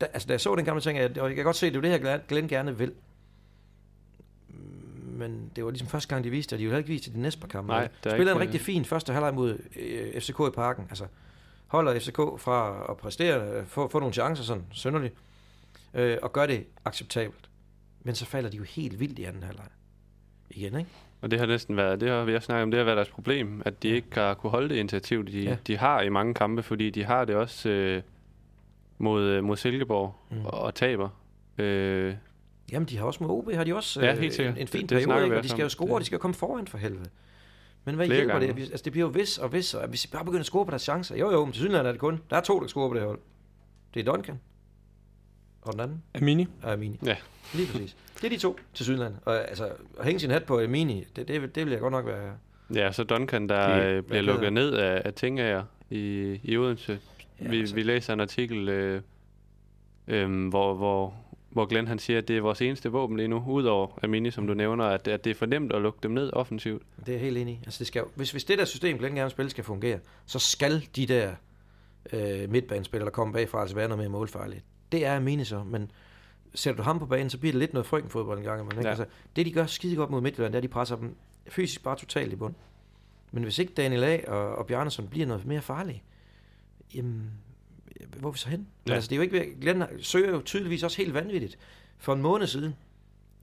Da, altså, da jeg så den gamle ting, jeg, jeg kan godt se, at det er det her, Glenn gerne vil. Men det var ligesom første gang, de viste, at de jo heller ikke viste de næste par kampe.
Nej, er
Spiller en rigtig fin første halvleg mod øh, FCK i parken. Altså, holder FCK fra at præstere, øh, få, få nogle chancer sådan sønderligt, øh, og gør det acceptabelt. Men så falder de jo helt vildt i anden halvleg. Igen, ikke?
Og det har næsten været, det har vi også snakket om, det har været deres problem, at de ikke har kunne holde det initiativ, de,
Ja.
de har i mange kampe, fordi de har det også øh, mod, øh, mod Silkeborg
Mm.
og, og taber. Øh,
Jamen, de har også med OB, har de også
Ja,
øh,
helt sikkert.
en, en fin
Det- det
periode,
vi
og de skal jo score,
Det-
de skal jo komme foran for helvede. Men hvad
Flere
hjælper
gange.
det? Altså, det bliver jo vis og vis, og hvis vi bare begynder at score på deres chancer, jo jo, men til synligheden er det kun, der er to, der scorer på det hold. Det er Duncan. Og den anden
Amini.
er Amini.
Ja.
Lige præcis. Det er de to til Sydland. Og altså, at hænge sin hat på Amini, det, det, det vil jeg godt nok være...
Ja, så Duncan, der
Det-
øh, bliver lukket
hedder
ned af, af Tingager i, i Odense.
Ja,
vi,
altså.
vi læser en artikel, øh, øh, hvor, hvor, hvor Glenn han siger, at det er vores eneste våben lige nu, udover Amini, som du nævner, at, at det er for nemt at lukke dem ned offensivt.
Det er jeg helt enig i. Altså, det skal, hvis, hvis det der system, Glenn gerne vil spille, skal fungere, så skal de der øh, midtbanespillere, der kommer bagfra, altså være noget mere målfarligt. Det er Amini så, men sætter du ham på banen, så bliver det lidt noget frygtenfodbold en gang. imellem, Ikke?
Ja.
Altså, det, de gør skide godt mod Midtjylland, det er, at de presser dem fysisk bare totalt i bund. Men hvis ikke Daniel A. og, og Bjarnason bliver noget mere farlige, jamen, hvor er vi så hen? Ja. Altså, det er jo ikke, Glenn søger jo tydeligvis også helt vanvittigt. For en måned siden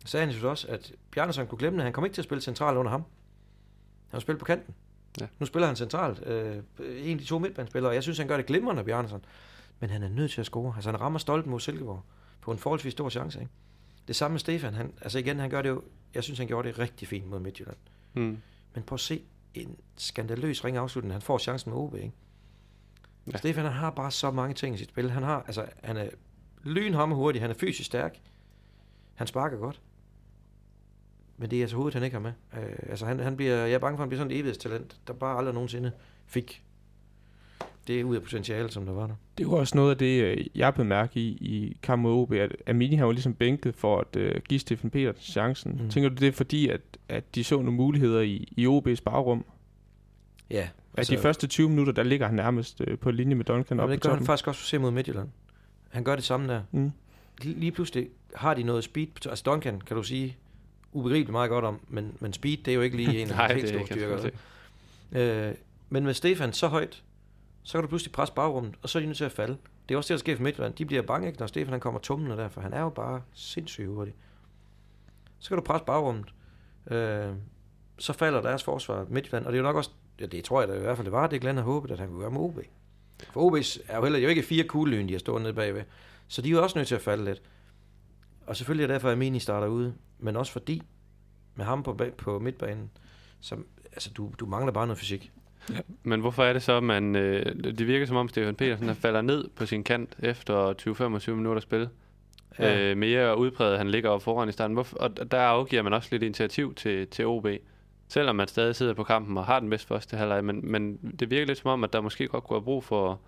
sagde han jo også, at Bjarnason kunne glemme det. Han kom ikke til at spille centralt under ham. Han har spillet på kanten.
Ja.
Nu spiller han centralt. Øh, en af de to midtbanespillere. Jeg synes, han gør det glimrende, Bjarnason. Men han er nødt til at score. Altså, han rammer stolten mod Silkeborg på en forholdsvis stor chance. Ikke? Det samme med Stefan. Han, altså igen, han gør det jo... Jeg synes, han gjorde det rigtig fint mod Midtjylland.
Hmm.
Men prøv at se en skandaløs ring afslutning. Han får chancen med OB, ikke? Ja.
Ja.
Stefan, han har bare så mange ting i sit spil. Han har, altså, han er lynhamme hurtig, han er fysisk stærk. Han sparker godt. Men det er altså hovedet, han ikke har med. Øh, altså, han, han bliver, jeg er bange for, at han bliver sådan et evighedstalent, der bare aldrig nogensinde fik det ud af potentiale, som der var der.
Det var også noget af det, øh, jeg blev mærke i i kampen mod OB, at Amini har jo ligesom bænket for at uh, give Stefan Petersen chancen.
Mm.
Tænker du det er fordi, at, at de så nogle muligheder i, i OB's bagrum?
Ja.
Altså, at de første 20 minutter, der ligger han nærmest uh, på linje med Duncan op
men det gør han faktisk også se mod Midtjylland. Han gør det samme der.
Mm.
lige, pludselig har de noget speed. Altså Duncan, kan du sige, ubegribeligt meget godt om, men, men speed, det er jo ikke lige (laughs) en af de helt store styrker. Øh, men med Stefan så højt, så kan du pludselig presse bagrummet, og så er de nødt til at falde. Det er også det, der sker for Midtjylland. De bliver bange, ikke, når Stefan han kommer tumlende der, for han er jo bare sindssygt hurtig. Så kan du presse bagrummet. Øh, så falder deres forsvar Midtjylland, og det er jo nok også, ja, det tror jeg da i hvert fald, det var, det Glenn havde håbet, at han kunne gøre med OB. For OB er jo heller jo ikke fire kuglelyn, de har stået nede bagved. Så de er jo også nødt til at falde lidt. Og selvfølgelig er det derfor, at Mini starter ude. Men også fordi, med ham på, på midtbanen, så, altså, du, du mangler bare noget fysik.
Men hvorfor er det så, at man... Øh, det virker som om Stefan Petersen falder ned på sin kant efter 20-25 minutter spil.
Ja.
Øh, mere udpræget, han ligger oppe foran i starten. Hvorfor, og der afgiver man også lidt initiativ til, til OB. Selvom man stadig sidder på kampen og har den bedste første halvleg. Men, men det virker lidt som om, at der måske godt kunne have brug for,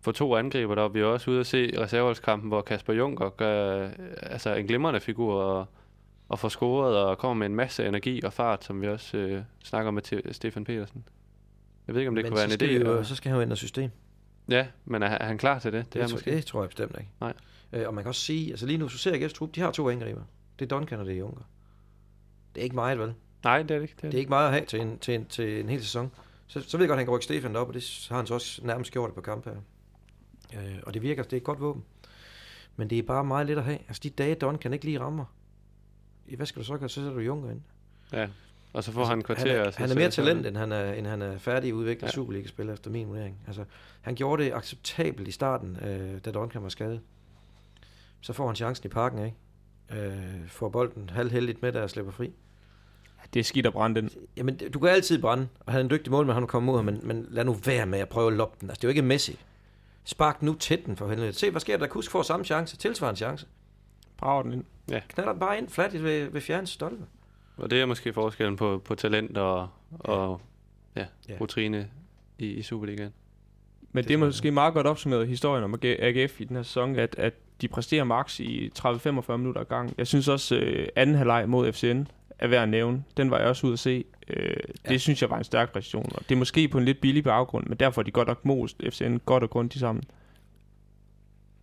for to angriber der. Vi er også ude at se reserveholdskampen, hvor Kasper Juncker gør øh, altså en glimrende figur og, og får scoret og kommer med en masse energi og fart, som vi også øh, snakker med til Stefan Petersen. Jeg ved ikke, om det
Men
kunne være en idé.
Jo,
at-
så skal han jo ændre system.
Ja, men er, er han klar til det? Det,
Det,
er
det,
måske.
det tror jeg bestemt ikke.
Nej.
Øh, og man kan også sige, altså lige nu, så ser jeg trup, de har to angriber. Det er Duncan og det er Juncker. Det er ikke meget, vel?
Nej, det er det ikke. Det er
Det er ikke meget at have til en, til en, til en hel sæson. Så, så ved jeg godt, at han kan rykke Stefan op, og det har han så også nærmest gjort på kamp her. Øh, og det virker, det er et godt våben. Men det er bare meget let at have. Altså de dage, Don kan ikke lige rammer. I Hvad skal du så gøre? Så sætter du Juncker ind.
Ja. Og så får han en kvarter.
Altså, han, er, han er mere talent, end han er, end han er færdig udviklet ja.
Ja.
Superliga-spiller efter min vurdering. Altså, han gjorde det acceptabelt i starten, øh, da Duncan var skadet. Så får han chancen i parken, ikke? Øh, får bolden halvheldigt med, der og slipper fri.
Det er skidt at brænde den.
Jamen, du kan altid brænde, og han er en dygtig målmand, han kommer mod ham, men, men lad nu være med at prøve at loppe den. Altså, det er jo ikke Messi. Spark nu tæt den for helvede. Se, hvad sker der? Kusk får samme chance, tilsvarende chance.
Brager den ind.
Knaller den bare ind, flat ved, ved fjernens stolpe.
Og det er måske forskellen på, på talent og, og ja,
Ja.
rutine i, i Superligaen.
Men
Det
det er måske meget godt opsummeret historien om AGF i den her sæson, at, at de præsterer max i 30-45 minutter ad gang. Jeg synes også, øh, anden halvleg mod FCN er værd at nævne. Den var jeg også ude at se. Øh,
Ja.
det synes jeg var en stærk præstation. Og det er måske på en lidt billig baggrund, men derfor er de godt nok most FCN godt og grundigt sammen.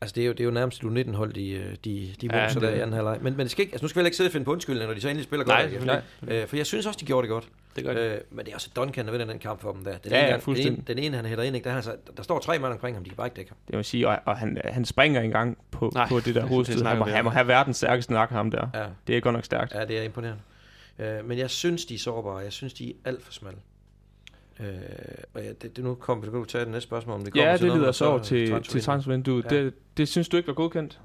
Altså, det er jo, det er jo nærmest du 19 hold, de, øh, de, de
Ja,
ja, der i anden halvleg. Men, men det skal ikke, altså, nu skal vi heller ikke sidde og finde på undskyldninger, når de så endelig spiller godt.
Nej,
AGF.
selvfølgelig.
Øh, for jeg synes også, de gjorde det godt.
Det gør det.
Øh, men det er også Duncan, der vinder den kamp for dem der. Den
Ja,
ene,
ja,
den, ene, den ene, han hætter ind, ikke? Der, er han altså, der står tre mand omkring ham, de kan bare ikke dække ham.
Det må jeg sige, og, og han, han springer engang på,
Nej,
på det der (laughs) hovedstød. Han, må- han må have verdens stærkeste nak, ham der.
Ja,
Det er godt nok stærkt.
ja det er imponerende. Øh, men jeg synes, de er sårbare. Jeg synes, de er alt for smalle. Øh, og ja, det, det, nu kommer vi, du tage det næste spørgsmål, om det kommer
Ja,
til
det leder
og
så over til,
transfervinduet.
til transfervinduet.
Ja.
Det, det synes du ikke var godkendt?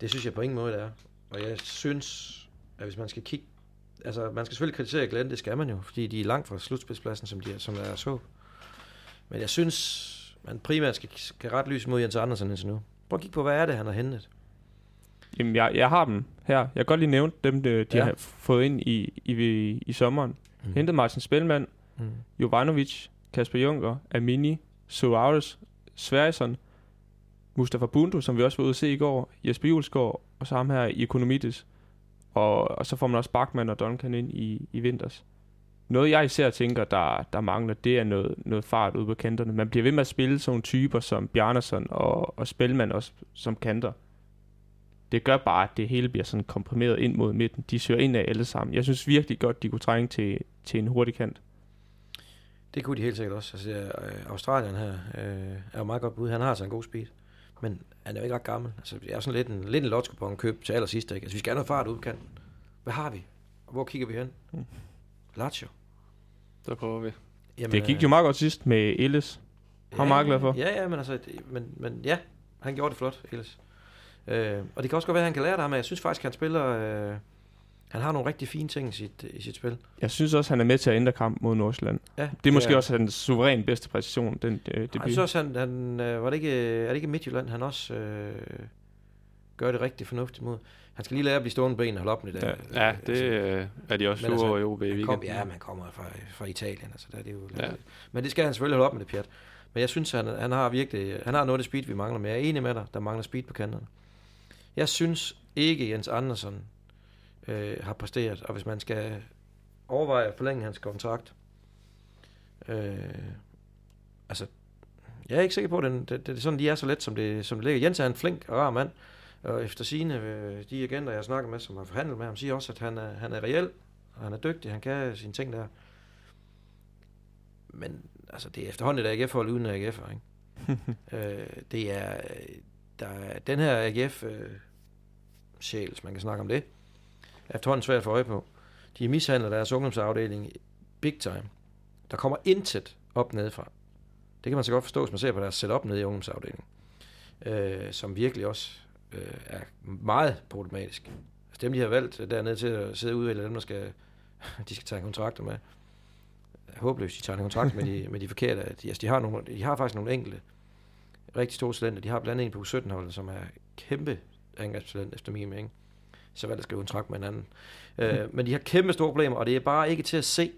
Det synes jeg på ingen måde, det er. Og jeg synes, at hvis man skal kigge... Altså, man skal selvfølgelig kritisere Glenn, det skal man jo, fordi de er langt fra slutspidspladsen, som, de er, som er så. Men jeg synes, man primært skal, skal ret lys mod Jens Andersen indtil nu. Prøv at kigge på, hvad er det, han har hentet?
Jamen, jeg, jeg har dem her. Jeg kan godt lige nævne dem, de, de
Ja.
har fået ind i, i, i, i sommeren. Mm. Hentet Martin Spelman,
Mm.
Jovanovic, Kasper Junker, Amini, Suarez, Sverjesson, Mustafa Bundu, som vi også var ude at se i går, Jesper Julesgaard, og så ham her i Economitis. Og, og så får man også Bachmann og Duncan ind i, i vinters. Noget jeg især tænker, der, der mangler, det er noget, noget fart ude på kanterne. Man bliver ved med at spille sådan nogle typer som Bjarnason og, og Spelman også som kanter. Det gør bare, at det hele bliver sådan komprimeret ind mod midten. De søger ind af alle sammen. Jeg synes virkelig godt, de kunne trænge til, til en hurtig kant.
Det kunne de helt sikkert også. Altså, øh, Australien her øh, er jo meget godt bud. Han har altså en god speed. Men han er jo ikke ret gammel. Altså, det er sådan lidt en, lidt en lotsko på en køb til allersidst. Ikke? Altså, vi skal have noget fart ud på kanten. Hvad har vi? Og hvor kigger vi hen?
Mm.
Lazio.
Så prøver vi.
Jamen,
Det gik jo meget godt sidst med Ellis. Han var meget glad for.
Ja, ja, men altså, det- men, men ja, han gjorde det flot, ellers. Øh, og det kan også godt være, at han kan lære det her, men jeg synes faktisk, han spiller... Øh, han har nogle rigtig fine ting i sit, i sit spil.
Jeg synes også, han er med til at ændre kamp mod Nordsjælland.
Ja,
Det er måske
er-
også hans suveræn bedste præcision, den øh,
Jeg
debut.
synes også, han, han øh, var det ikke, er det ikke Midtjylland, han også øh, gør det rigtig fornuftigt mod. Han skal lige lære at blive stående på ben og holde op med det der.
Ja, det øh, er de også sure
altså,
over i OB i
kom, ja, man kommer fra, fra Italien, altså der er det jo
Ja.
ja. Men det skal han selvfølgelig holde op med det pjat. Men jeg synes, han, han har virkelig, han har noget af det speed, vi mangler, men jeg er enig med dig, der mangler speed på kanterne. Jeg synes ikke, Jens Andersen øh, har præsteret, og hvis man skal overveje at forlænge hans kontrakt, øh, altså, jeg er ikke sikker på, at den, det, det, er sådan, de er så let, som det, som det ligger. Jens er en flink og rar mand, og efter sine øh, de agenter, jeg har snakket med, som har forhandlet med ham, siger også, at han er, han er reel, og han er dygtig, han kan sine ting der. Men altså, det er efterhånden et AGF-hold uden AGF'er, ikke? (laughs) øh, det er, der er den her AGF øh, hvis man kan snakke om det, efterhånden svært at få øje på. De mishandler deres ungdomsafdeling big time. Der kommer intet op nedefra. Det kan man så godt forstå, hvis man ser på deres setup nede i ungdomsafdelingen. Øh, som virkelig også øh, er meget problematisk. Altså dem, de har valgt dernede til at sidde ude, eller dem, der skal, (laughs) de skal tage kontrakter med. Håbløst, de tager en kontrakt med de, (laughs) med de forkerte. De, altså, de, har nogle, de har faktisk nogle enkelte rigtig store talenter. De har blandt andet en på 17 holdet som er kæmpe angrebstalent, efter min mening. Så valgte at skrive en kontrakt med en anden. Øh, men de har kæmpe store problemer, og det er bare ikke til at se,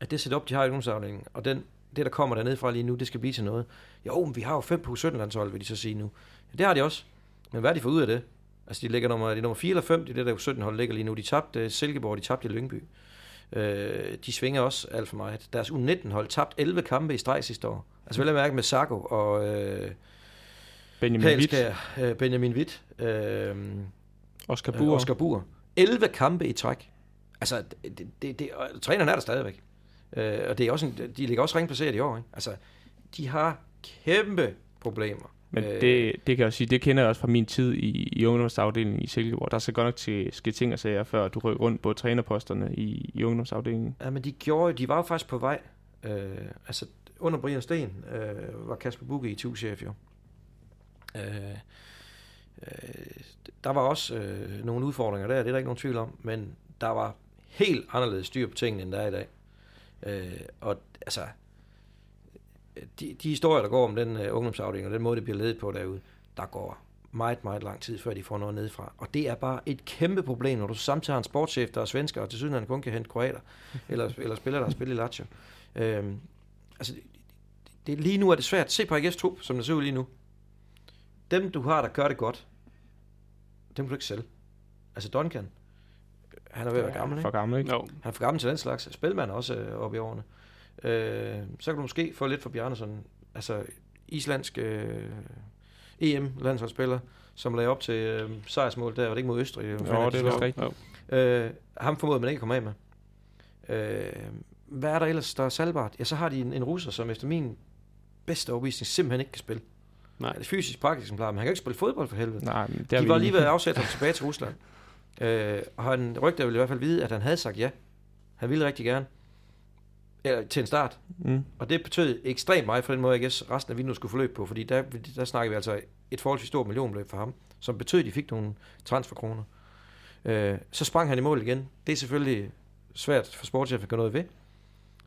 at det setup, de har i ungdomsafdelingen, og den, det, der kommer dernede fra lige nu, det skal blive til noget. Jo, men vi har jo fem på 17 landshold, vil de så sige nu. Ja, det har de også. Men hvad har de fået ud af det? Altså, de ligger nummer, de er nummer 4 eller 5, det er det der 17 hold ligger lige nu. De tabte uh, Silkeborg, de tabte Lyngby. Øh, de svinger også alt for meget. Deres U19 hold tabt 11 kampe i streg sidste år. Altså vel at mærke med Sacco og øh,
Benjamin Witt,
øh, Benjamin Witt, øh,
Oscar
øh,
Buer.
Oscar Buer. 11 kampe i træk. Altså, det, det, det, og træneren er der stadigvæk. Øh, og det er også en, de ligger også ringplaceret i år. Ikke? Altså, de har kæmpe problemer.
Men
Øh,
det, det kan jeg sige, det kender jeg også fra min tid i, i ungdomsafdelingen i Silkeborg. Der skal godt nok til ske ting og sager, før du rykker rundt på trænerposterne i, i ungdomsafdelingen.
Ja, men de, gjorde, de var jo faktisk på vej. Øh, altså, under Brian Sten øh, var Kasper Bukke i 2 chef jo. Øh, øh, der var også øh, nogle udfordringer der, det er der ikke nogen tvivl om, men der var helt anderledes styr på tingene, end der er i dag. Øh, og altså, de, de historier, der går om den øh, ungdomsafdeling, og den måde, det bliver ledet på derude, der går meget, meget lang tid, før de får noget nedefra. Og det er bare et kæmpe problem, når du samtidig har en sportschef, der er svensker, og til syden kun kan hente kroater, (laughs) eller, eller spillere, der har spillet i Lazio. Øhm, altså, det, det, lige nu er det svært. Se på AGF's trup, som det ser ud lige nu. Dem, du har, der gør det godt, dem kan du ikke sælge. Altså Duncan, han er ved at være gammel, ikke?
For gammel, ikke?
Jo,
Han er for gammel til den slags. Spilmand også øh, oppe i årene. Øh, så kan du måske få lidt for Bjarnason. Altså, islandsk øh, EM-landsholdsspiller, som lagde op til øh, sejrsmål der, var det ikke mod Østrig?
Jo, det er vist rigtigt.
Øh, ham formåede man ikke at komme af med. Øh, hvad er der ellers, der er salgbart? Ja, så har de en, en russer, som efter min bedste overbevisning simpelthen ikke kan spille.
Nej.
Er fysisk prakteksemplar, men han kan ikke spille fodbold for helvede.
Nej, men det
De var lige ved at afsætte ham tilbage til Rusland. (laughs) Øh, og han rygter vil i hvert fald vide, at han havde sagt ja. Han ville rigtig gerne. Eller til en start.
Mm.
Og det betød ekstremt meget for den måde, jeg resten af vinduet skulle forløbe på, fordi der, der snakker vi altså et forholdsvis stort millionbeløb for ham, som betød, at de fik nogle transferkroner. Øh, så sprang han i mål igen. Det er selvfølgelig svært for sportschef at gøre noget ved.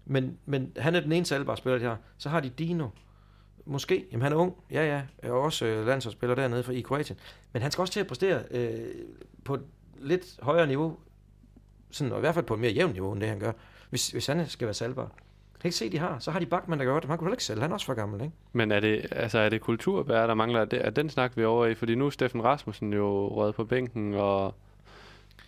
Men, men han er den eneste salgbare spiller, de har. Så har de Dino, Måske. Jamen, han er ung. Ja, ja. Jeg er også øh, landsholdsspiller dernede for, i Kroatien. Men han skal også til at præstere øh, på et lidt højere niveau. Sådan, og i hvert fald på et mere jævnt niveau, end det han gør. Hvis, hvis han skal være salgbar. Jeg kan ikke se, de har. Så har de Bachmann, der gør det. Man kunne ikke sælge. Han er også for gammel, ikke?
Men er det, altså, er det kulturbær, der mangler? Er, det, er den snak vi er over i? Fordi nu er Steffen Rasmussen jo røget på bænken, og,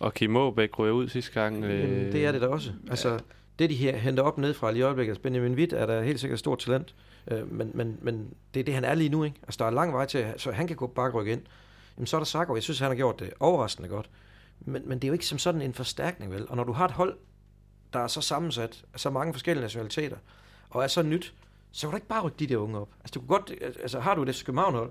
og Kim Aabæk ryger ud sidste gang.
Jamen,
øh,
det er det da også. Altså, det de her henter op ned fra lige i øjeblikket, altså Benjamin Witt er der helt sikkert stort talent, øh, men, men, men det er det, han er lige nu, ikke? Altså, der er lang vej til, så han kan gå bare rykke ind. Jamen, så er der Sarko. Jeg synes, han har gjort det overraskende godt. Men, men det er jo ikke som sådan en forstærkning, vel? Og når du har et hold, der er så sammensat af så mange forskellige nationaliteter, og er så nyt, så kan du ikke bare rykke de der unge op. Altså, du kunne godt, altså har du det København hold,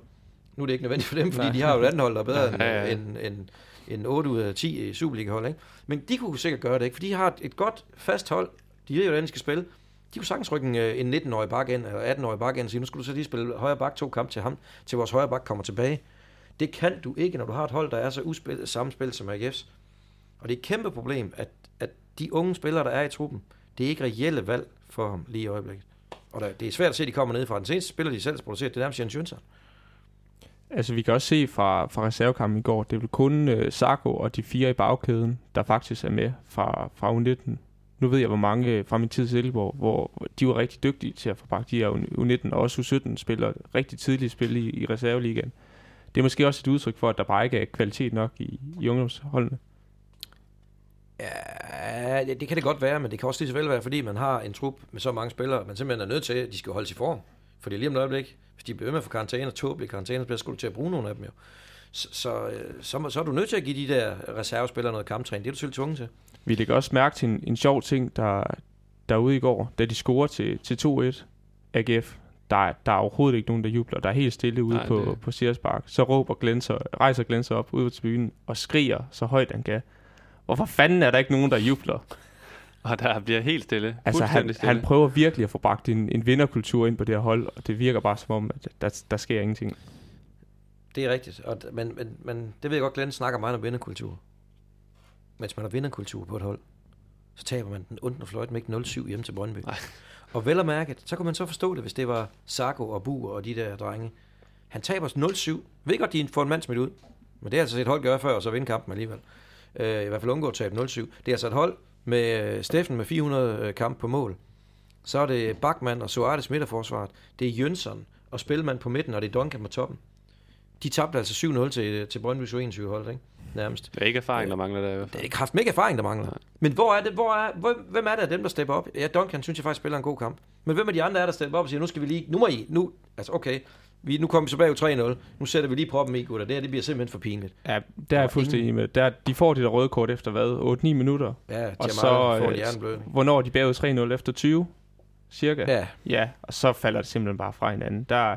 nu er det ikke nødvendigt for dem, fordi
Nej.
de har jo et andet hold, der er bedre (laughs)
Ja, ja, ja.
end, end, end, en 8 ud af 10 i øh, Superliga-hold, ikke? Men de kunne sikkert gøre det, ikke? For de har et, et godt, fast hold, de ved jo, hvordan de skal spille. De kunne sagtens rykke en, øh, en 19-årig bak ind, eller 18-årig bak ind, og sige, nu skal du så lige spille højre bak to kampe til ham, til vores højre bak kommer tilbage. Det kan du ikke, når du har et hold, der er så uspillet samspil som AGF's. Og det er et kæmpe problem, at, at de unge spillere, der er i truppen, det er ikke reelle valg for ham lige i øjeblikket. Og der, det er svært at se, at de kommer ned fra den seneste spiller, de selv har produceret, det er nærmest Jens Jønsson.
Altså, vi kan også se fra, fra reservekampen i går, det er vel kun øh, Sarko og de fire i bagkæden, der faktisk er med fra, fra U19. Nu ved jeg, hvor mange øh, fra min tid i Silkeborg, hvor hvor de var rigtig dygtige til at få bragt de her U19 og også U17 spiller rigtig tidligt spil i, i reserveligaen. Det er måske også et udtryk for, at der bare ikke er kvalitet nok i, i ungdomsholdene.
Ja, det, kan det godt være, men det kan også lige så vel være, fordi man har en trup med så mange spillere, man simpelthen er nødt til, at de skal holdes i form. Fordi lige om et øjeblik, hvis de bliver ved med at få karantæne og tåbelige karantæne, så skulle du til at bruge nogle af dem jo. Så, så, øh, så, så er du nødt til at give de der reservespillere noget kamptræning. Det er du selvfølgelig tvunget til.
Vi lægger også mærke til en, en sjov ting, der derude i går, da de scorer til, til 2-1 AGF. Der, er- der er overhovedet ikke nogen, der jubler. Der er helt stille ude
Nej,
på,
det-
på Sears Park. Så råber Glenn så, rejser Glenn sig op ude på tribunen og skriger så højt han kan. Hvorfor fanden er der ikke nogen, der jubler?
Og der bliver helt stille.
Altså, han,
stille.
han prøver virkelig at få bragt en, en vinderkultur ind på det her hold, og det virker bare som om, at der, der sker ingenting.
Det er rigtigt. Og, men, men, men det ved jeg godt, Glenn snakker meget om vinderkultur. Mens man har vinderkultur på et hold, så taber man den ondt og fløjt med ikke 0-7 hjemme til Brøndby.
Nej.
Og vel og mærket, så kunne man så forstå det, hvis det var Sarko og Bu og de der drenge. Han taber os 0-7. Jeg ved godt, de får en mand smidt ud. Men det er altså et hold gør før, og så vinde kampen alligevel. Øh, I hvert fald undgå at tabe 0-7. Det er altså et hold med øh, Steffen med 400 øh, kamp på mål. Så er det Bachmann og Suarez midterforsvaret. Det er Jønsson og Spilman på midten, og det er Duncan på toppen. De tabte altså 7-0 til, til Brøndby's U21-hold, ikke? Nærmest.
Det er ikke erfaring, der mangler der i hvert
Det
fald.
er kraft ikke erfaring, der mangler.
Nej.
Men hvor er det, hvor er, hvor, hvem er det af dem, der stepper op? Ja, Duncan synes jeg faktisk spiller en god kamp. Men hvem af de andre er, der stepper op og siger, nu skal vi lige, nu må I, nu, altså okay, vi, nu kommer vi så bag 3-0, nu sætter vi lige proppen i, gutter. Det her, det bliver simpelthen for pinligt.
Ja, der er jeg fuldstændig enig med. Der, de får det der røde kort efter hvad? 8-9 minutter.
Ja,
Og så,
får en
øh,
hjerneblødning.
Hvornår er de bagud 3-0 efter 20? Cirka?
Ja,
Ja, og så falder det simpelthen bare fra hinanden. Der,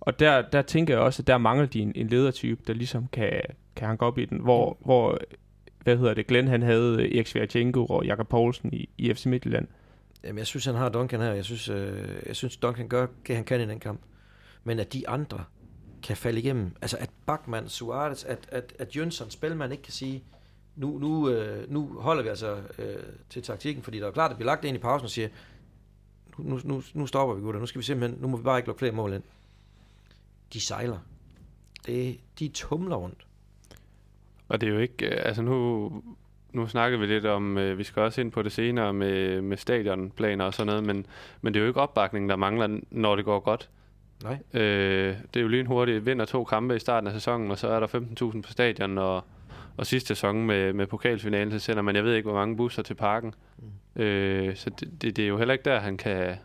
og der, der tænker jeg også, at der mangler de en, en ledertype, der ligesom kan, kan hanke op i den. Hvor, hvor hvad hedder det, Glenn han havde Erik Sverchenko og Jakob Poulsen i, i FC Midtjylland.
Jamen, jeg synes, han har Duncan her. Jeg synes, øh, jeg synes Duncan gør, det han kan i den kamp. Men at de andre kan falde igennem. Altså, at Bachmann, Suarez, at, at, at Jønsson, Spelman ikke kan sige, nu, nu, øh, nu holder vi altså øh, til taktikken, fordi der er klart, at vi lagt ind i pausen og siger, nu, nu, nu stopper vi, gutter. Nu skal vi simpelthen, nu må vi bare ikke lukke flere mål ind. De sejler. Det, de tumler rundt.
Og det er jo ikke, øh, altså nu, nu snakkede vi lidt om, øh, vi skal også ind på det senere med, med stadionplaner og sådan noget, men, men det er jo ikke opbakningen, der mangler, når det går godt.
Nej.
Øh, det er jo lige hurtigt, vinder to kampe i starten af sæsonen, og så er der 15.000 på stadion, og, og sidste sæson med, med pokalfinalen, så sender man, jeg ved ikke, hvor mange busser til parken. Mm. Øh, så det, det, det er jo heller ikke der, han kan,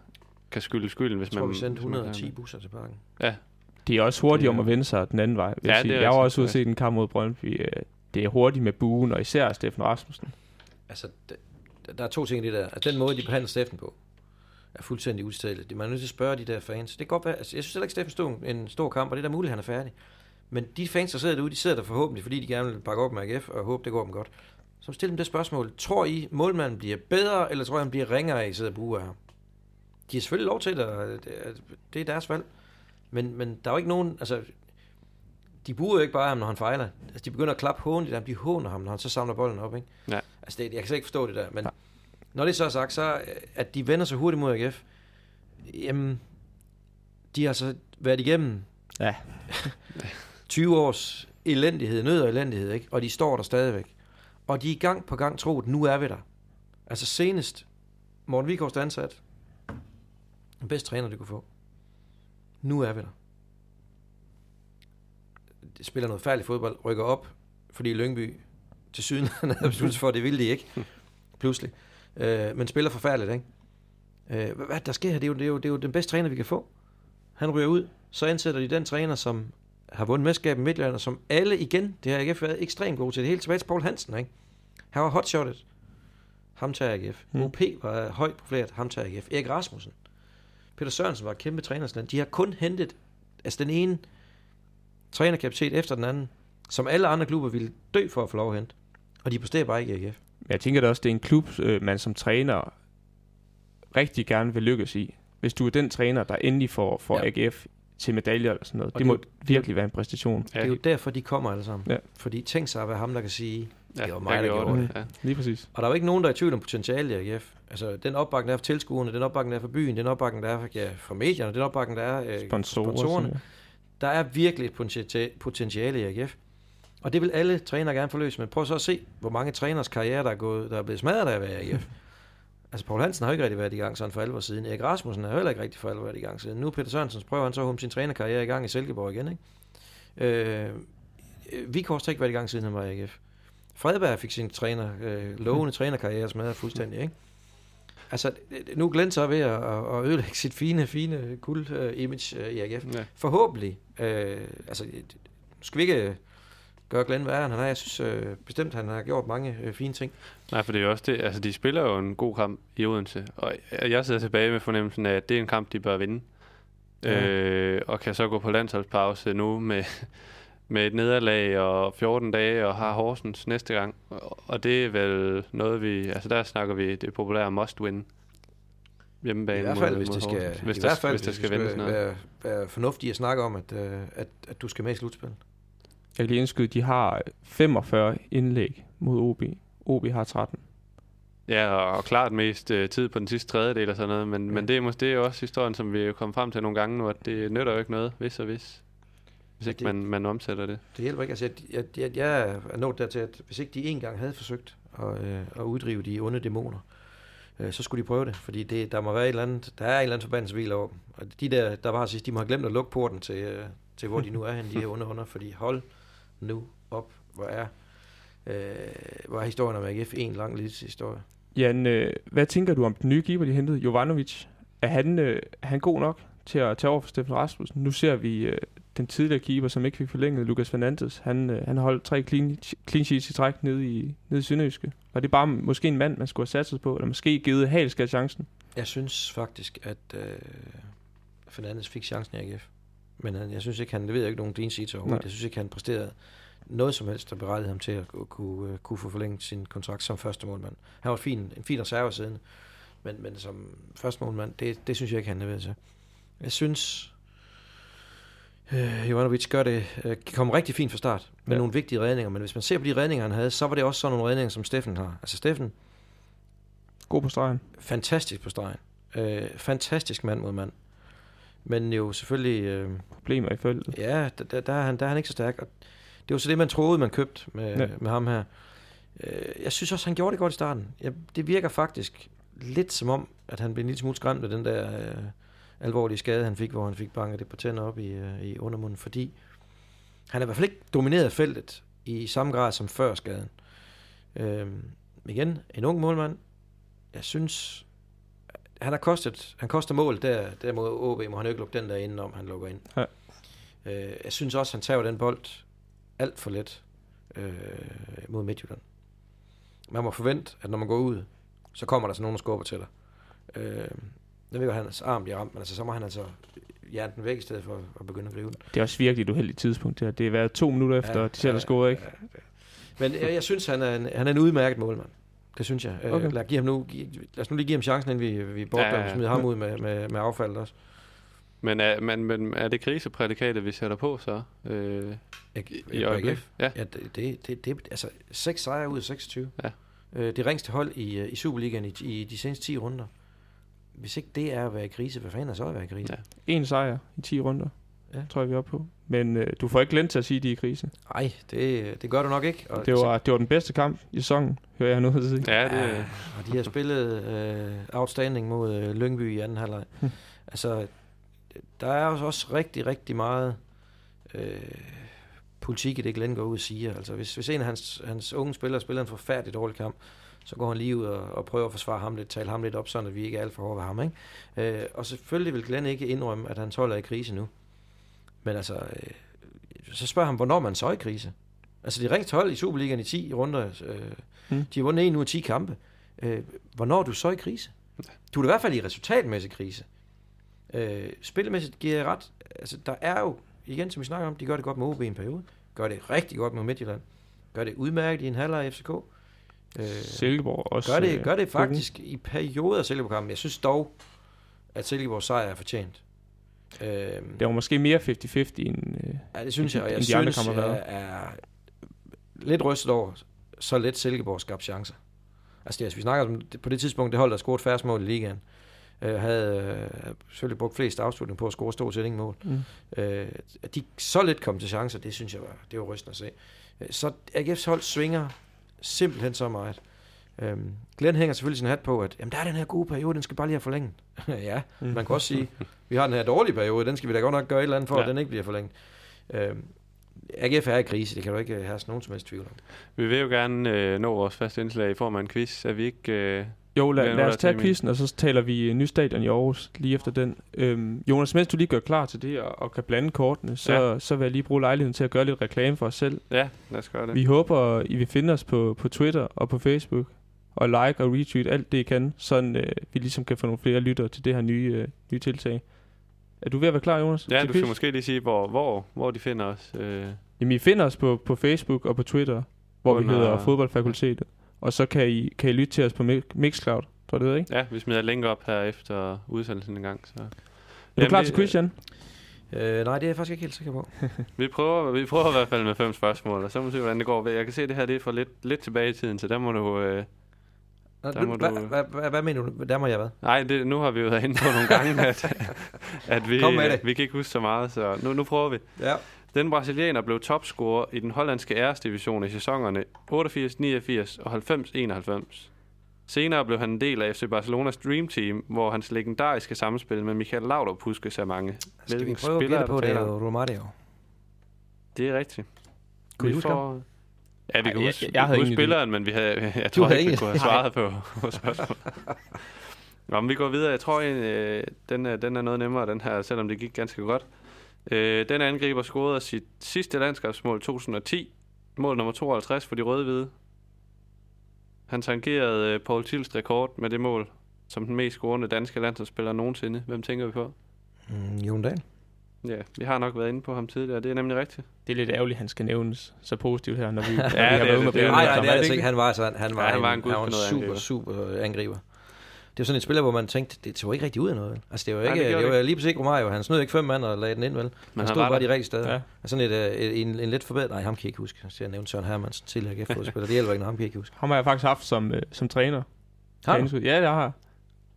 kan skylde skylden, hvis
Jeg tror,
man...
vi sendte
hvis man
110
kan.
busser til parken.
De er også hurtige
Det
om at vende sig den anden vej. Vil
Ja,
jeg, sige.
det er
jeg var
rigtigt,
også ude at
ja.
se den kamp mod Brøndby. Øh, Det er hurtigt med buen, og især Steffen Rasmussen.
Altså, der, der er to ting i det der. Altså, den måde, de behandler Steffen på, er fuldstændig udstillet. Man er nødt til at spørge de der fans. Det kan godt være, altså, jeg synes heller ikke, Steffen stod en stor kamp, og det er da muligt, han er færdig. Men de fans, der sidder derude, de sidder der forhåbentlig, fordi de gerne vil bakke op med AGF, og håbe, det går dem godt. Så stil dem det spørgsmål. Tror I, målmanden bliver bedre, eller tror I, han bliver ringere af, I sidder og af ham? De har selvfølgelig lov til det, det er- det er deres valg. Men, men der er jo ikke nogen, altså, de buer jo ikke bare ham, når han fejler. Altså, de begynder at klappe de, de håner ham, når han så samler bolden op, ikke?
Ja.
Altså, det, jeg kan slet ikke forstå det der, men
Ja.
Når det så er sagt, så at de vender sig hurtigt mod AGF, jamen, de har så været igennem
Ja. (laughs)
20 års elendighed, nød og elendighed, ikke? og de står der stadigvæk. Og de er gang på gang troet, nu er vi der. Altså senest, Morten Vikhorst er ansat, den bedste træner, de kunne få. Nu er vi der. De spiller noget færdigt fodbold, rykker op, fordi Lyngby til syden havde besluttet for, at det ville de ikke, pludselig. Øh, men spiller forfærdeligt, ikke? Øh, hvad, der sker her, det er, jo, det, er jo, det er jo den bedste træner, vi kan få. Han ryger ud, så ansætter de den træner, som har vundet mesterskabet i Midtjylland, og som alle igen, det har AGF været ekstremt gode til. Det hele tilbage til Paul Hansen, ikke? Han var hotshottet. Ham tager AGF.
Mm.
OP var højt profileret. Ham tager AGF. Erik Rasmussen. Peter Sørensen var et kæmpe trænersland. De har kun hentet altså den ene trænerkapacitet efter den anden, som alle andre klubber ville dø for at få lov at hente. Og de præsterer bare ikke i AGF.
Men jeg tænker da også, det er en klub, øh, man som træner rigtig gerne vil lykkes i. Hvis du er den træner, der endelig får, får
Ja.
AGF til medaljer eller sådan noget.
Og
det
det
må virkelig være en præstation.
Det er jo derfor, de kommer alle sammen.
Ja.
Fordi tænk sig at være ham, der kan sige,
Ja,
det var mig, der gjorde
det.
Ja.
Lige præcis.
Og der er jo ikke nogen, der er i tvivl om potentiale i AGF. Altså, den opbakning, der er for tilskuerne, den opbakning, der er for byen, den opbakning, der er for, ja, for medierne, den opbakning, der er øh,
Sponsorer.
sponsorerne.
sådan,
Der er virkelig et potenti- potentiale i AGF. Og det vil alle trænere gerne forløse. Men prøv så at se, hvor mange træners karriere, der er, gået, der er blevet smadret af at være AGF. (laughs) altså, Paul Hansen har jo ikke rigtig været i gang sådan for alvor siden. Erik Rasmussen har heller ikke rigtig for alvor været i gang siden. Nu er Peter Sørensen prøver han så at humpe sin trænerkarriere i gang i Silkeborg igen. Ikke? Øh, Vikhorst har ikke været i gang siden han var i AGF. Fredberg fik sin træner, øh, lovende trænerkarriere smadret fuldstændig, ikke? Altså, nu Glenn så ved at, at ødelægge sit fine, fine guld-image øh, i AGF.
Ja.
Forhåbentlig. Øh, altså, skal vi ikke gøre Glenn værre, end han er. Jeg synes øh, bestemt, han har gjort mange øh, fine ting.
Nej, for det er jo også det. Altså, de spiller jo en god kamp i Odense. Og jeg sidder tilbage med fornemmelsen af, at det er en kamp, de bør vinde.
Ja.
Øh, og kan så gå på landsholdspause nu med, (laughs) med et nederlag og 14 dage og har Horsens næste gang. Og, det er vel noget, vi... Altså, der snakker vi det populære must win hjemmebane
I hvert fald,
mod,
hvis
mod
det skal.
Hvis
i
der,
hvert fald,
hvis der skal vendes noget.
være, være fornuftigt at snakke om, at, øh, at, at du skal med i slutspil.
Jeg kan lige indskyde, de har 45 indlæg mod OB. OB har 13.
Ja, og, klart mest øh, tid på den sidste tredjedel og sådan noget, men,
Ja.
men det er måske det er jo også historien, som vi er kommet frem til nogle gange nu, at det nytter jo ikke noget, hvis og hvis, hvis
Ja,
ikke
det-
man, man omsætter det.
Det hjælper ikke. Altså, jeg, jeg, jeg, jeg er nået dertil, at hvis ikke de engang havde forsøgt at, øh, at uddrive de onde dæmoner, øh, så skulle de prøve det. Fordi det, der må være et eller andet, der er en eller anden forbandelse over dem. Og de der, der var sidst, de må have glemt at lukke porten til, øh, til hvor de nu er henne, de (laughs) her onde under. Fordi hold nu op, hvor er, øh, hvor er historien om AGF en lang lille historie.
Jan, øh, hvad tænker du om den nye keeper, de hentede? Jovanovic. Er han, øh, er han god nok til at tage over for Steffen Rasmussen? Nu ser vi øh, den tidligere keeper, som ikke fik forlænget, Lukas Fernandes. Han, øh, han holdt tre clean, clean sheets i træk nede i, nede i Sønderjyske. Og det er bare måske en mand, man skulle have satset på, eller måske givet Halskær chancen.
Jeg synes faktisk, at øh, Fernandes fik chancen i AGF. Men han, jeg synes ikke, han leverede ikke nogen clean sheets overhovedet.
Nej.
Jeg synes ikke, han præsterede noget som helst, der berettede ham til at kunne, kunne, kunne få forlænget sin kontrakt som første målmand. Han var fin, en fin reserve siden, men, men som første målmand, det, det synes jeg ikke, han leverede til. Jeg synes, øh, Jovanovic gør det, øh, kom rigtig fint fra start med
ja.
nogle vigtige redninger, men hvis man ser på de redninger, han havde, så var det også sådan nogle redninger, som Steffen har. Altså Steffen,
God på stregen.
fantastisk på stregen. Øh, fantastisk mand mod mand. Men jo selvfølgelig, øh,
Problemer i feltet.
ja, der, der, der, er han, der er han ikke så stærk. Og det var så det, man troede, man købte med,
Ja.
ja. med ham her. Øh, jeg synes også, han gjorde det godt i starten. Jeg, det virker faktisk lidt som om, at han blev en lille smule skræmt af den der øh, alvorlige skade, han fik, hvor han fik banket det på tænder op i, øh, i undermunden, fordi han er i hvert fald ikke domineret feltet i samme grad som før skaden. Øh, igen, en ung målmand. Jeg synes, han har kostet, han koster mål der, der mod OB, må han ikke lukke den der inden om han lukker ind.
Ja.
Øh, jeg synes også, han tager den bold alt for let øh, mod Midtjylland. Man må forvente, at når man går ud, så kommer der sådan nogen, der skubber til dig. Øh, jeg ved godt, hans arm bliver ramt, men altså, så må han altså hjerne den væk i stedet for at begynde at den.
Det er også virkelig et uheldigt tidspunkt her. Det er været to minutter efter, ja, de selv har scoret, ikke?
Ja, ja. Men jeg, jeg synes, han er, en, han er en udmærket målmand. Det synes jeg.
Okay.
Okay. Lad, give ham nu, give, lad os nu lige give ham chancen, inden vi, vi bort,
Ja,
ja, smider ham ud med, med, med affaldet også.
Men er, men, men er det kriseprædikatet, vi sætter på så? Øh,
Jeg,
I, i øjeblikket? Ja.
Ja, det, det, det, det, altså 6 sejre ud af 26.
Ja.
Øh, det ringste hold i, øh, i Superligaen i, i de seneste 10 runder. hvis ikke det er at være i krise, hvad fanden er så at være i krise?
Ja.
En sejr i 10 runder,
Ja.
tror jeg, vi er oppe på. Men øh, du får ikke glænt til at sige, at de er i krise.
Nej, det, det gør du nok ikke. Og
Det var, det var den bedste kamp i sæsonen, hører jeg nu at sige.
Ja, det,
Ja, og de har spillet øh, outstanding mod øh, Lyngby i anden halvleg.
Hm.
altså, der er også, også rigtig, rigtig meget øh, politik i det, Glenn går ud og siger. Altså, hvis, hvis en af hans, hans unge spillere spiller en forfærdelig dårlig kamp, så går han lige ud og, og prøver at forsvare ham lidt, tale ham lidt op, sådan at vi ikke er alt for hårde ved ham. Ikke? Øh, og selvfølgelig vil Glenn ikke indrømme, at hans hold er i krise nu. Men altså, øh, så spørger han, hvornår man så er i krise. Altså, det ringste hold i Superligaen i 10 runder. Øh,
Mm.
De har vundet en ud af 10 kampe. Øh, hvornår er du så i krise? Du er i hvert fald i resultatmæssig krise. Øh, spillemæssigt giver jeg ret. Altså, der er jo, igen som vi snakker om, de gør det godt med OB i en periode. Gør det rigtig godt med Midtjylland. Gør det udmærket i en halvleg i FCK. Øh,
Silkeborg også.
gør, det,
øh,
gør det faktisk i perioder af Silkeborg-kampen. Jeg synes dog, at Silkeborgs sejr er fortjent. Øh,
Det var måske mere 50-50 end... Øh,
Ja, det synes jeg, og jeg
end andre
synes,
har
jeg er lidt rystet over, så let Silkeborg skabte chancer. Altså, det, altså vi snakker om, på det tidspunkt, det hold, der scorede færrest mål i ligaen, øh, havde øh, selvfølgelig brugt flest afslutning på at score stort set ingen mål.
mm.
Øh, at de så let kom til chancer, det synes jeg var, det var rystende at se. Øh, Så AGF's hold svinger simpelthen så meget. Øhm, Glenn hænger selvfølgelig sin hat på, at jamen, der er den her gode periode, den skal bare lige have forlænget. (laughs) ja,
Mm.
man kan også sige, vi har den her dårlige periode, den skal vi da godt nok gøre et eller andet for, ja. At den ikke bliver forlænget. Øhm, AGF er i krise, det kan du ikke have nogen som helst tvivl om.
vi vil jo gerne øh, nå vores faste indslag i form af en quiz. Er vi ikke... Øh,
Jo, lad, lad os tage quizzen, og så taler vi øh, ny stadion i Aarhus lige efter den. Øhm, Jonas, mens du lige gør klar til det og, og kan blande kortene, så, ja. så vil jeg lige bruge lejligheden til at gøre lidt reklame for os selv.
ja, lad os gøre det.
Vi håber, I vil finde os på, på Twitter og på Facebook, og like og retweet alt det, I kan, sådan øh, vi ligesom kan få nogle flere lyttere til det her nye, øh, nye tiltag. Er du ved at være klar, Jonas?
Ja, du skal måske lige sige, hvor, hvor, hvor de finder os. Øh,
Jamen, I finder os på, på Facebook og på Twitter, hvor vi
Under-
hedder Fodboldfakultetet. Og så kan I, kan I lytte til os på Mi- Mixcloud, tror du det, ikke?
ja, vi smider link op her efter udsendelsen en gang. Så.
Er du
Jamen,
klar
vi-
til Jan?
Øh, nej, det er jeg faktisk ikke helt sikker på. (laughs)
Vi prøver, vi prøver i hvert fald med fem spørgsmål, og så må vi se, hvordan det går. Jeg kan se, at det her det er for lidt, lidt tilbage i tiden, så der må du... Øh, Der må
Hvad
du-
hva, hva, hvad mener du? Der må jeg hvad?
nej, det, nu har vi jo været inde på nogle gange, (laughs) at, at vi,
Kom med det.
vi kan ikke huske så meget, så nu, nu prøver vi.
Ja.
Den brasilianer blev topscorer i den hollandske æresdivision i sæsonerne 88, 89 og 90, 91. Senere blev han en del af FC Barcelonas Dream Team, hvor hans legendariske samspil med Michael Laudrup huskes af mange.
Skal vi
Hvilken
prøve at gætte på, det er Romario.
Det er rigtigt.
Kunne I huske
får... Ja, vi kan
jeg-
huske,
jeg
jeg,
havde
huske spilleren, men vi havde, jeg tror ikke, vi kunne have svaret på, på spørgsmålet. Nå, men vi går videre. Jeg tror, øh, den, er, den er noget nemmere, den her, selvom det gik ganske godt. Øh, den angriber scorede sit sidste landskabsmål 2010. Mål nummer 52 for de røde-hvide. Han tangerede øh, Paul Tils rekord med det mål, som den mest scorende danske landsholdsspiller nogensinde. Hvem tænker vi på?
Mm, Jon Dahl.
Ja, vi har nok været inde på ham tidligere. Det er nemlig rigtigt.
Det er lidt ærgerligt, at han skal nævnes så positivt her, når vi, (laughs) når vi har været med
det
Brian
Nej, nej, det er
så
altså ikke. Han var, altså, han var,
Ja, han var en
han var en super,
angriber.
super angriber. Det var sådan et spiller, hvor man tænkte, det så ikke rigtig ud af noget. vel? Altså, det var
Nej,
ikke,
det
det, det var lige præcis ikke Romario. Han snød ikke fem mand og lagde den ind, vel?
Men
han
han
stod bare
der.
de rigtige steder.
Ja.
Ja. Sådan et, øh, en, en lidt forbedret... Nej, ham kan jeg ikke huske. Så jeg nævnte Søren Hermansen, tidligere AGF-fodspiller. Det hjælper ikke, når ham kan jeg ikke huske.
Ham har jeg faktisk haft som, øh, som træner.
Har du?
Ja, det har jeg.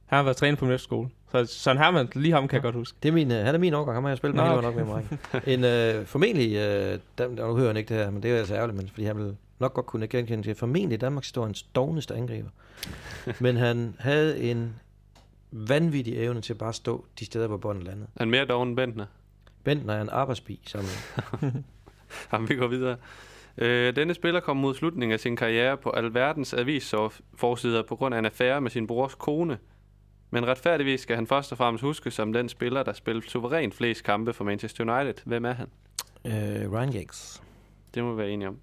Han har været træner på min efterskole. Så Søren Hermann, lige ham kan jeg godt huske.
Det er min, øh, han er min årgang. Ham har jeg spillet med
Nå,
vejen op med mig. En øh, formentlig... Øh, Dan, nu hører han ikke det her, men det er altså ærgerligt, men fordi han vil nok godt kunne genkende til formentlig Danmarks historiens dogneste angriber. (laughs) men han havde en vanvittig evne til at bare stå de steder, hvor bolden landede.
Han er mere doven end Bentner.
Bentner er en arbejdsbi, som (laughs)
Jamen, vi går videre. Øh, denne spiller kom mod slutningen af sin karriere på alverdens avisforsider på grund af en affære med sin brors kone. Men retfærdigvis skal han først og fremmest huske som den spiller, der spillede suverænt flest kampe for Manchester United. Hvem er han?
øh, Ryan Giggs.
Det må vi være enige om.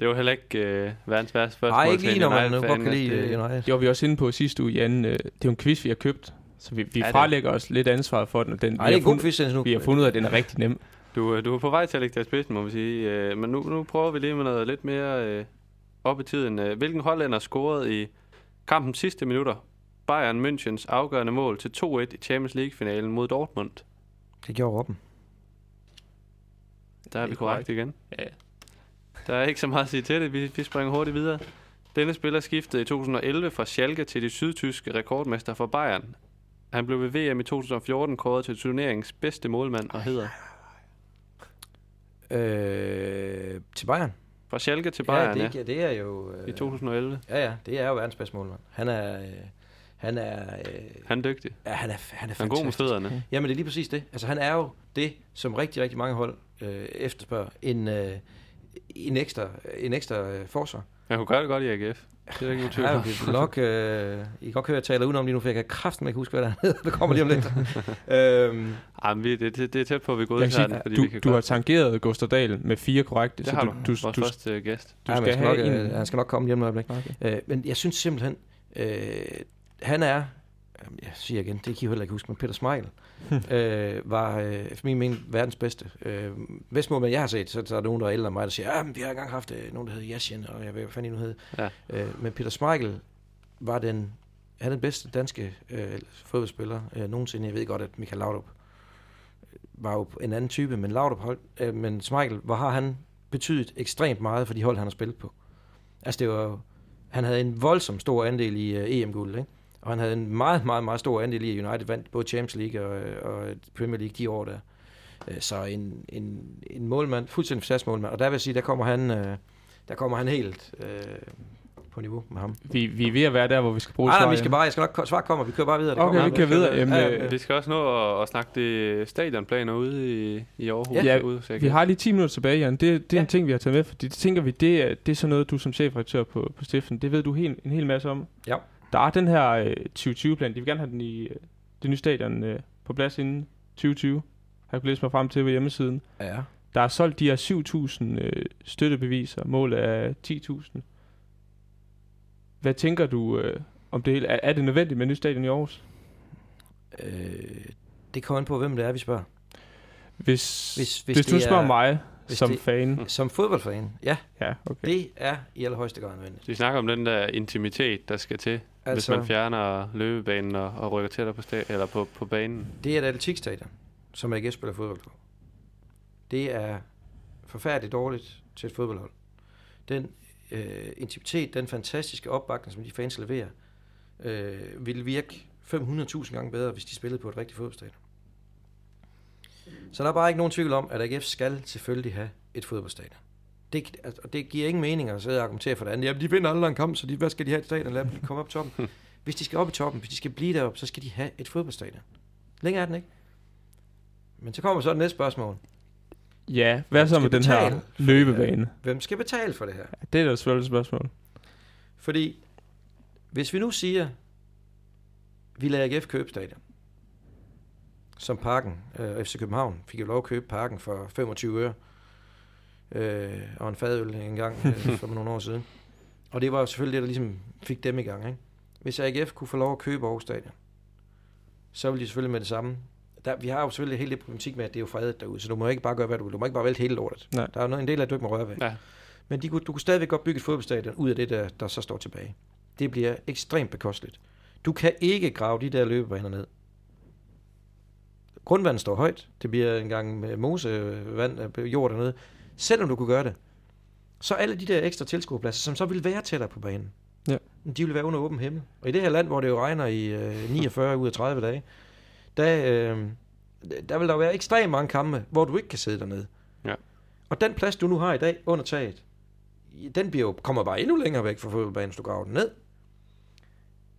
Det var heller ikke øh, verdens værste spørgsmål.
Nej, ikke
til
lige, når man godt kan lide
det-
øh, United.
Det var vi også inde på sidste uge, Jan. Øh, Det er jo en quiz, vi har købt. Så vi, vi
Ja, det er-
fralægger os lidt ansvar for den. og den
Nej,
vi,
er
har fundet,
quiz, nu.
vi har fundet ud af, at den er rigtig nem.
Du, øh, du er på vej til at lægge dig spidsen, må vi sige. Øh, men nu, nu prøver vi lige med noget lidt mere øh, op i tiden. Øh, hvilken hollænder scorede i kampens sidste minutter Bayern Münchens afgørende mål til 2-1 i Champions League-finalen mod Dortmund?
Det gjorde Robben.
Der er
Det
vi
er
korrekt
korrekt.
igen.
Ja.
Der er ikke så meget at sige til det. Vi, vi springer hurtigt videre. Denne spiller skiftede i 2011 fra Schalke til de sydtyske rekordmester for Bayern. Han blev ved VM i 2014 kåret til turneringens bedste målmand og hedder
Øh, til Bayern.
fra Schalke til Bayern,
ja,
ja,
det, det er jo... Øh,
i 2011.
Ja, ja, det er jo verdens bedste målmand. Han er... Øh, han er... Øh,
Han er dygtig.
ja, han er, han er
Han er god med
fantastisk.
fødderne.
Jamen, det er lige præcis det. Altså, han er jo det, som rigtig, rigtig mange hold øh, efterspørger. En, øh, en ekstra, en ekstra øh, forsvar.
Han kunne gøre det godt i AGF. Det er ikke nogen tvivl
Ja,
om.
vil nok, øh, I kan godt høre, at jeg taler udenom lige nu, for jeg kan kraften ikke huske, hvad der er. Det kommer lige om lidt. (laughs) øhm,
Ej, men vi, det, det, er tæt på, at vi
Jeg kan
godtager
sige,
den, fordi
du,
vi kan
du har tangeret Gustav Dahl med fire korrekte,
Det
så
har
du,
du, vores
du,
første gæst.
du
ja,
skal
skal
have
nok,
en...
øh, han skal nok komme lige om et øjeblik.
Okay.
Øh, men jeg synes simpelthen, øh, han er, øh, jeg siger igen, det kan I heller ikke huske, men Peter Smeichel (laughs) øh, var øh, efter min mening verdens bedste. Øh, bedste målmand, jeg har set, så, så er der nogen, der er ældre end mig, der siger, ja, men vi har engang haft øh, nogen, der hed Yashin, og jeg ved, hvad fanden nu hed.
Ja.
Øh, men Peter Smeichel var den, han er den bedste danske øh, fodboldspiller øh, nogensinde. Jeg ved godt, at Michael Laudrup øh, var jo en anden type, men Laudrup hold, øh, men Smeichel, hvor har han betydet ekstremt meget for de hold, han har spillet på. Altså det var han havde en voldsom stor andel i uh, EM-guld, ikke? Og han havde en meget, meget, meget stor andel i, at United vandt både Champions League og, og Premier League de år der. Øh, Så en, en, en målmand, fuldstændig fantastisk målmand. Og der vil jeg sige, der kommer han, øh, der kommer han helt øh, på niveau med ham.
Vi, vi er ved at være der, hvor vi skal bruge
Nej, nej,
svar
vi skal bare, jeg skal nok, svar kommer, vi kører bare videre. Det
Okay,
kommer.
vi kører videre. Jamen,
Ja,
øh,
ja.
Vi skal også nå at, at snakke det stadionplaner ude i, i Aarhus.
Ja,
ude, så jeg
Vi har lige 10 minutter tilbage, Jan. Det, det er
Ja.
en ting, vi har taget med, fordi det tænker vi, det er, det er sådan noget, du som chefredaktør på, på Stiften, det ved du helt, en hel masse om.
Ja.
Der er den her øh, 2020-plan, de vil gerne have den i øh, det nye stadion øh, på plads inden 2020. Har jeg læse mig frem til på hjemmesiden.
Ja.
Der er solgt de her 7.000 øh, støttebeviser, målet er 10.000. Hvad tænker du øh, om det hele? Er, er det nødvendigt med et nyt stadion i Aarhus?
Øh, det kommer an på, hvem det er, vi spørger.
Hvis,
Hvis-
hvis,
hvis
du spørger
er-
mig
hvis
som
det-
fan,
Som fodboldfan, ja,
ja, okay.
det er i allerhøjeste grad nødvendigt.
Vi snakker om den der intimitet, der skal til, altså, hvis man fjerner løbebanen og, og rykker tættere på, sta- eller på, på banen.
Det er et atletikstadion, som AGF spiller fodbold på. Det er forfærdeligt dårligt til et fodboldhold. Den øh, intimitet, den fantastiske opbakning, som de fans leverer, øh, ville virke 500.000 gange bedre, hvis de spillede på et rigtigt fodboldstadion. Så der er bare ikke nogen tvivl om, at AGF skal selvfølgelig have et fodboldstadion. Det, altså, det giver ingen mening at sidde og argumentere for det andet. Jamen, de vinder aldrig en kamp, så de, hvad skal de have et stadion? Lad dem komme op toppen. (laughs) Hvis de skal op i toppen, hvis de skal blive deroppe, så skal de have et fodboldstadion. Længere er den ikke. Men så kommer så det næste spørgsmål.
Ja, hvad så med den her løbebane?
Hvem skal betale for det her?
Ja, det er da selvfølgelig et spørgsmål.
Fordi, hvis vi nu siger, vi lader AGF købe stadion, som parken, øh, FC København fik jo lov at købe parken for 25 øre, øh, og en fadøl en gang øh, (laughs) for nogle år siden. Og det var jo selvfølgelig det, der ligesom fik dem i gang. Ikke? Hvis AGF kunne få lov at købe Aarhus Stadion, så ville de selvfølgelig med det samme. Der, vi har jo selvfølgelig hele det problematik med, at det er jo fredet derude, så du må ikke bare gøre, hvad du vil. Du må ikke bare vælte hele lortet.
Nej.
Der er jo en del af, det, du ikke må røre ved.
Ja.
Men de kunne, du kunne stadigvæk godt bygge et fodboldstadion ud af det, der, der så står tilbage. Det bliver ekstremt bekosteligt. Du kan ikke grave de der løbebaner ned. Grundvandet står højt. Det bliver en gang med mosevand, øh, jord dernede. Selvom du kunne gøre det, så alle de der ekstra tilskuerpladser, som så vil være tættere på banen,
Ja.
de vil være under åben himmel. Og i det her land, hvor det jo regner i øh, 49 ud af 30 dage, der, øh, der vil der være ekstremt mange kampe, hvor du ikke kan sidde dernede.
Ja.
Og den plads, du nu har i dag under taget, den bliver jo, kommer bare endnu længere væk fra fodboldbanen, hvis du graver den ned.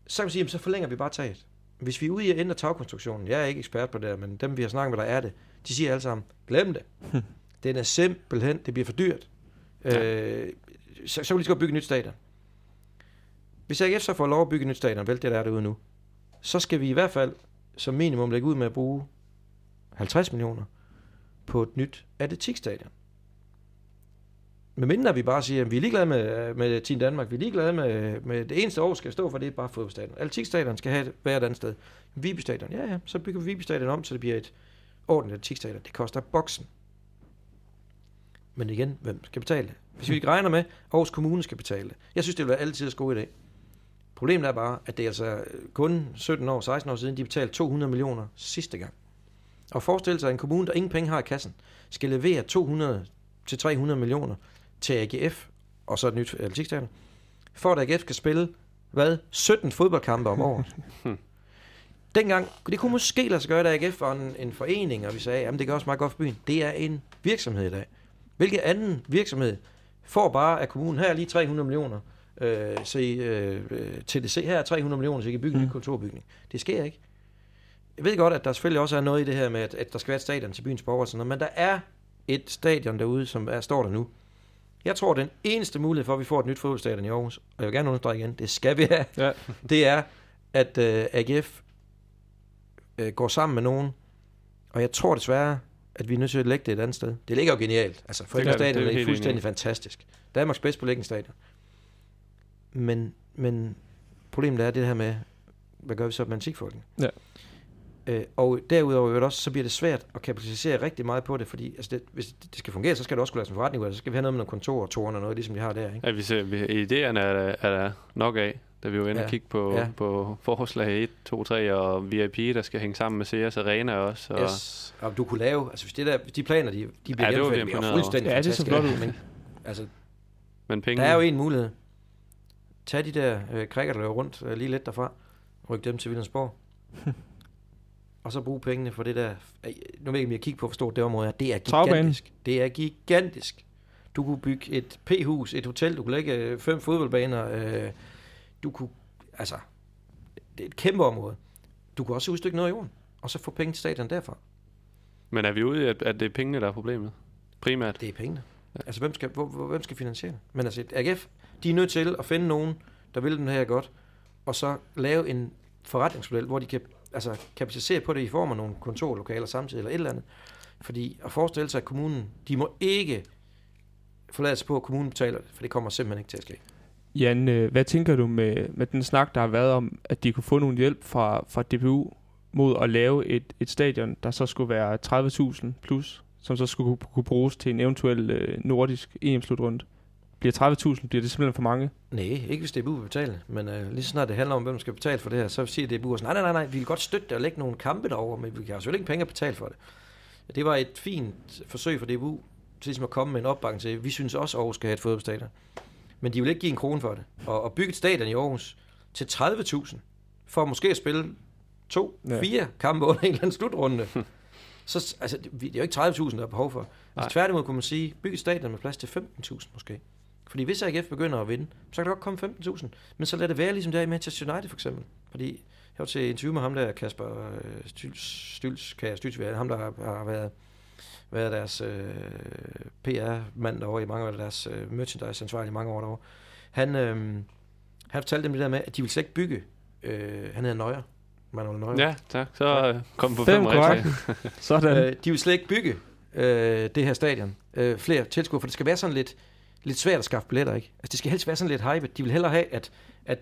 Så kan man sige, jamen, så forlænger vi bare taget. Hvis vi er ude i at ændre tagkonstruktionen, jeg er ikke ekspert på det, her, men dem vi har snakket med, der er det, de siger alle sammen, glem det. (laughs) Den er simpelthen, det bliver for dyrt.
Ja.
Øh, så, så vil de skal bygge et nyt stadion. Hvis AGF så får lov at bygge et nyt stadion, vel det der er derude nu, så skal vi i hvert fald som minimum lægge ud med at bruge 50 millioner på et nyt atletikstadion. Men mindre vi bare siger, at vi er ligeglade med, med Team Danmark, vi er ligeglade med, med det eneste år, skal stå for, det er bare fodboldstadion. Atletikstadion skal have et, være et andet sted. Vibestadion, ja ja, så bygger vi Vibestadion om, så det bliver et ordentligt atletikstadion. Det koster boksen. Men igen, hvem skal betale? Hvis vi ikke regner med, at Aarhus Kommune skal betale. Jeg synes, det vil være altid at gode i dag. Problemet er bare, at det er altså kun 17 år, 16 år siden, de betalte 200 millioner sidste gang. Og forestil sig, at en kommune, der ingen penge har i kassen, skal levere 200 til 300 millioner til AGF, og så et nyt atletikstadion, for at AGF skal spille, hvad, 17 fodboldkampe om året. (laughs) Dengang, det kunne måske lade sig gøre, da AGF var en, en forening, og vi sagde, jamen det gør også meget godt for byen. Det er en virksomhed i dag. Hvilken anden virksomhed får bare af kommunen, her er lige 300 millioner, øh, så I, øh, TDC, her er 300 millioner, så I kan bygge en ny
Mm.
kontorbygning. Det sker ikke. Jeg ved godt, at der selvfølgelig også er noget i det her med, at, at der skal være et stadion til byens borgere og sådan noget, men der er et stadion derude, som er, står der nu. Jeg tror, den eneste mulighed for, at vi får et nyt fodboldstadion i Aarhus, og jeg vil gerne understrege igen, det skal vi have,
Ja. (laughs)
det er, at øh, AGF øh, går sammen med nogen, og jeg tror desværre, at vi er nødt til at lægge det et andet sted. Det ligger jo genialt. Altså, for
Det
det
gør det.
stadion
Det er
er fuldstændig
enig
fantastisk. Danmarks bedst på liggende stadion. Men, men problemet er det her med, hvad gør vi så med antikfolken?
Ja.
Øh, og derudover øvrigt også, så bliver det svært at kapitalisere rigtig meget på det, fordi altså det, hvis det skal fungere, så skal det også kunne lade sig en forretning ud af det. Så skal vi have noget med nogle kontorer og tårne og noget, ligesom de har der. Ikke?
Ja, vi ser, vi, idéerne er der, er der nok af, da vi var inde
Ja.
og kigge på,
Ja.
på forslag 1, 2, 3 og VIP, der skal hænge sammen med Sears Arena også. Og,
Yes. Og du kunne lave, altså hvis, det der, hvis de planer, de, de bliver
Ja, det
gennemført, bliver
imponeret over.
fuldstændig
Ja, det så
fantastiske.
flot ud.
Men, altså,
Men penge,
der er jo en mulighed. Tag de der øh, krikker, der løber rundt øh, lige lidt derfra, ryk dem til Villandsborg. (laughs) og så brug pengene for det der, nu ved jeg ikke, om jeg kigger på, hvor stort det område er, det er gigantisk. Det er gigantisk. Du kunne bygge et P-hus, et hotel, du kunne lægge øh, fem fodboldbaner, øh, du kunne, altså, det er et kæmpe område. Du kunne også udstykke noget i jorden, og så få penge til stadion derfra.
men er vi ude i, at, at det er pengene, der er problemet? Primært.
Det er pengene. Altså, hvem skal, hvor, hvem skal finansiere det? Men altså, AGF, de er nødt til at finde nogen, der vil den her godt, og så lave en forretningsmodel, hvor de kan altså, kapitalisere på det i form af nogle kontorlokaler samtidig, eller et eller andet. Fordi at forestille sig, at kommunen, de må ikke forlade sig på, at kommunen betaler det, for det kommer simpelthen ikke til at ske.
Jan, øh, hvad tænker du med, med den snak, der har været om, at de kunne få nogle hjælp fra, fra DBU mod at lave et, et stadion, der så skulle være 30.000 plus, som så skulle kunne, bruges til en eventuel øh, nordisk EM-slutrunde? Bliver 30.000, bliver det simpelthen for mange?
Nej, ikke hvis DBU vil betale, men øh, lige så snart det handler om, hvem der skal betale for det her, så siger DBU sådan, nej, nej, nej, nej, vi vil godt støtte det og lægge nogle kampe derover, men vi kan selvfølgelig ikke penge at betale for det. Det var et fint forsøg for DBU til ligesom at komme med en opbakning til, vi synes også, Aarhus skal have et fodboldstadion. Men de vil ikke give en krone for det. Og, og bygge et stadion i Aarhus til 30.000, for måske at spille to,
Ja.
fire kampe under en eller anden slutrunde. så altså, det, er jo ikke 30.000, der er behov for.
Nej.
Altså, tværtimod kunne man sige, bygge et stadion med plads til 15.000 måske. Fordi hvis AGF begynder at vinde, så kan der godt komme 15.000. Men så lad det være ligesom der i Manchester United for eksempel. Fordi jeg var til interview med ham der, Kasper øh, Styls, Styls, kan jeg Styls, ham der har, har været, været deres øh, PR-mand derovre i mange år, deres øh, merchandise-ansvarlig i mange år derovre. Han, øh, han fortalte dem det der med, at de ville slet ikke bygge. Øh, han hedder Nøjer. Manuel Nøjer.
Ja, tak. Så øh, kom på
Fem
fem. (laughs)
Sådan.
Øh, de vil slet ikke bygge øh, det her stadion. Øh, flere tilskuere, for det skal være sådan lidt, lidt svært at skaffe billetter, ikke? Altså, det skal helst være sådan lidt hype. De vil hellere have, at, at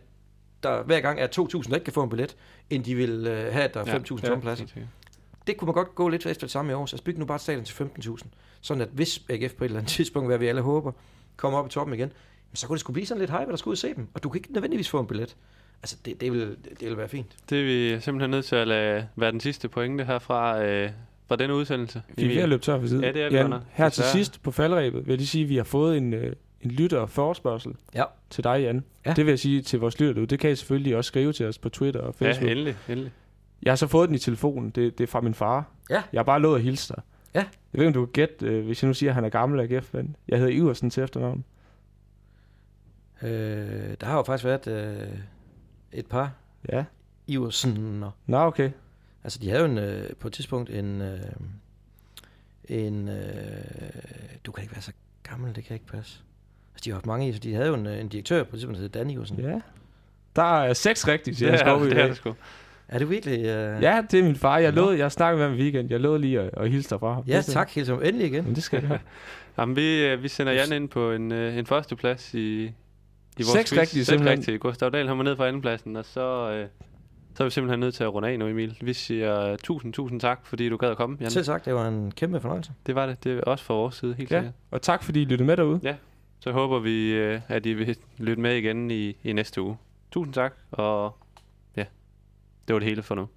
der hver gang er 2.000, der ikke kan få en billet, end de vil øh, have, at der er 5.000 ja, tomme pladser. Det kunne man godt gå lidt efter det samme i år. Altså, byg nu bare stadion til 15.000. Sådan at hvis AGF på et eller andet (laughs) tidspunkt, hvad vi alle håber, kommer op i toppen igen, så kunne det skulle blive sådan lidt hype, at der skulle ud og se dem. Og du kan ikke nødvendigvis få en billet. Altså, det, det, vil, det, vil være fint.
Det er vi simpelthen nødt til at lade være den sidste pointe her fra, øh, fra denne udsendelse.
Vi er ved at løbe tør for tid.
Ja, det er vi
Jan, her til sidst på faldrebet vil jeg lige sige, at vi har fået en, øh, en lytter forespørgsel
Ja.
til dig, Jan.
Ja.
Det vil jeg sige til vores lytter. Det kan I selvfølgelig også skrive til os på Twitter og
Ja,
Facebook.
endelig, endelig.
Jeg har så fået den i telefonen. Det, det er fra min far.
Ja.
Jeg har bare lovet at hilse dig.
Ja.
Jeg ved ikke, om du kan gætte, øh, hvis jeg nu siger, at han er gammel AGF-ven. Jeg hedder Iversen til efternavn.
Øh, der har jo faktisk været øh, et par
Ja.
Iversen
Nå, okay.
Altså, de havde jo en, øh, på et tidspunkt en... Øh, en øh, du kan ikke være så gammel, det kan ikke passe. Altså, de har haft mange i, så de havde jo en, øh, en direktør på et tidspunkt, der hed Dan Iversen.
Ja. Der er seks rigtige, siger
er,
Skovby i
det er det sgu.
Er det virkelig... Øh...
Ja, det er min far. Jeg lovede, jeg snakkede med ham i weekend. Jeg lovede lige at, at hilse dig fra ham.
Ja, tak, helt som endelig igen.
Men det skal jeg. (laughs)
Jamen, vi, øh, vi sender Jan ind på en, en førsteplads i, i vores
Seks
quiz.
rigtige,
Seks
simpelthen.
rigtige. Gustav Dahl kommer ned fra andenpladsen, og så, øh, så er vi simpelthen nødt til at runde af nu, Emil. Vi siger tusind, tusind tak, fordi du gad at komme, Jan.
Selv sagt, det var en kæmpe fornøjelse.
Det var det. Det er også fra vores side, helt
Ja.
sikkert.
Og tak, fordi I lyttede med derude.
Så håber vi, øh, at I vil lytte med igen i, i næste uge. Tusind tak, og ja, det var det hele for nu.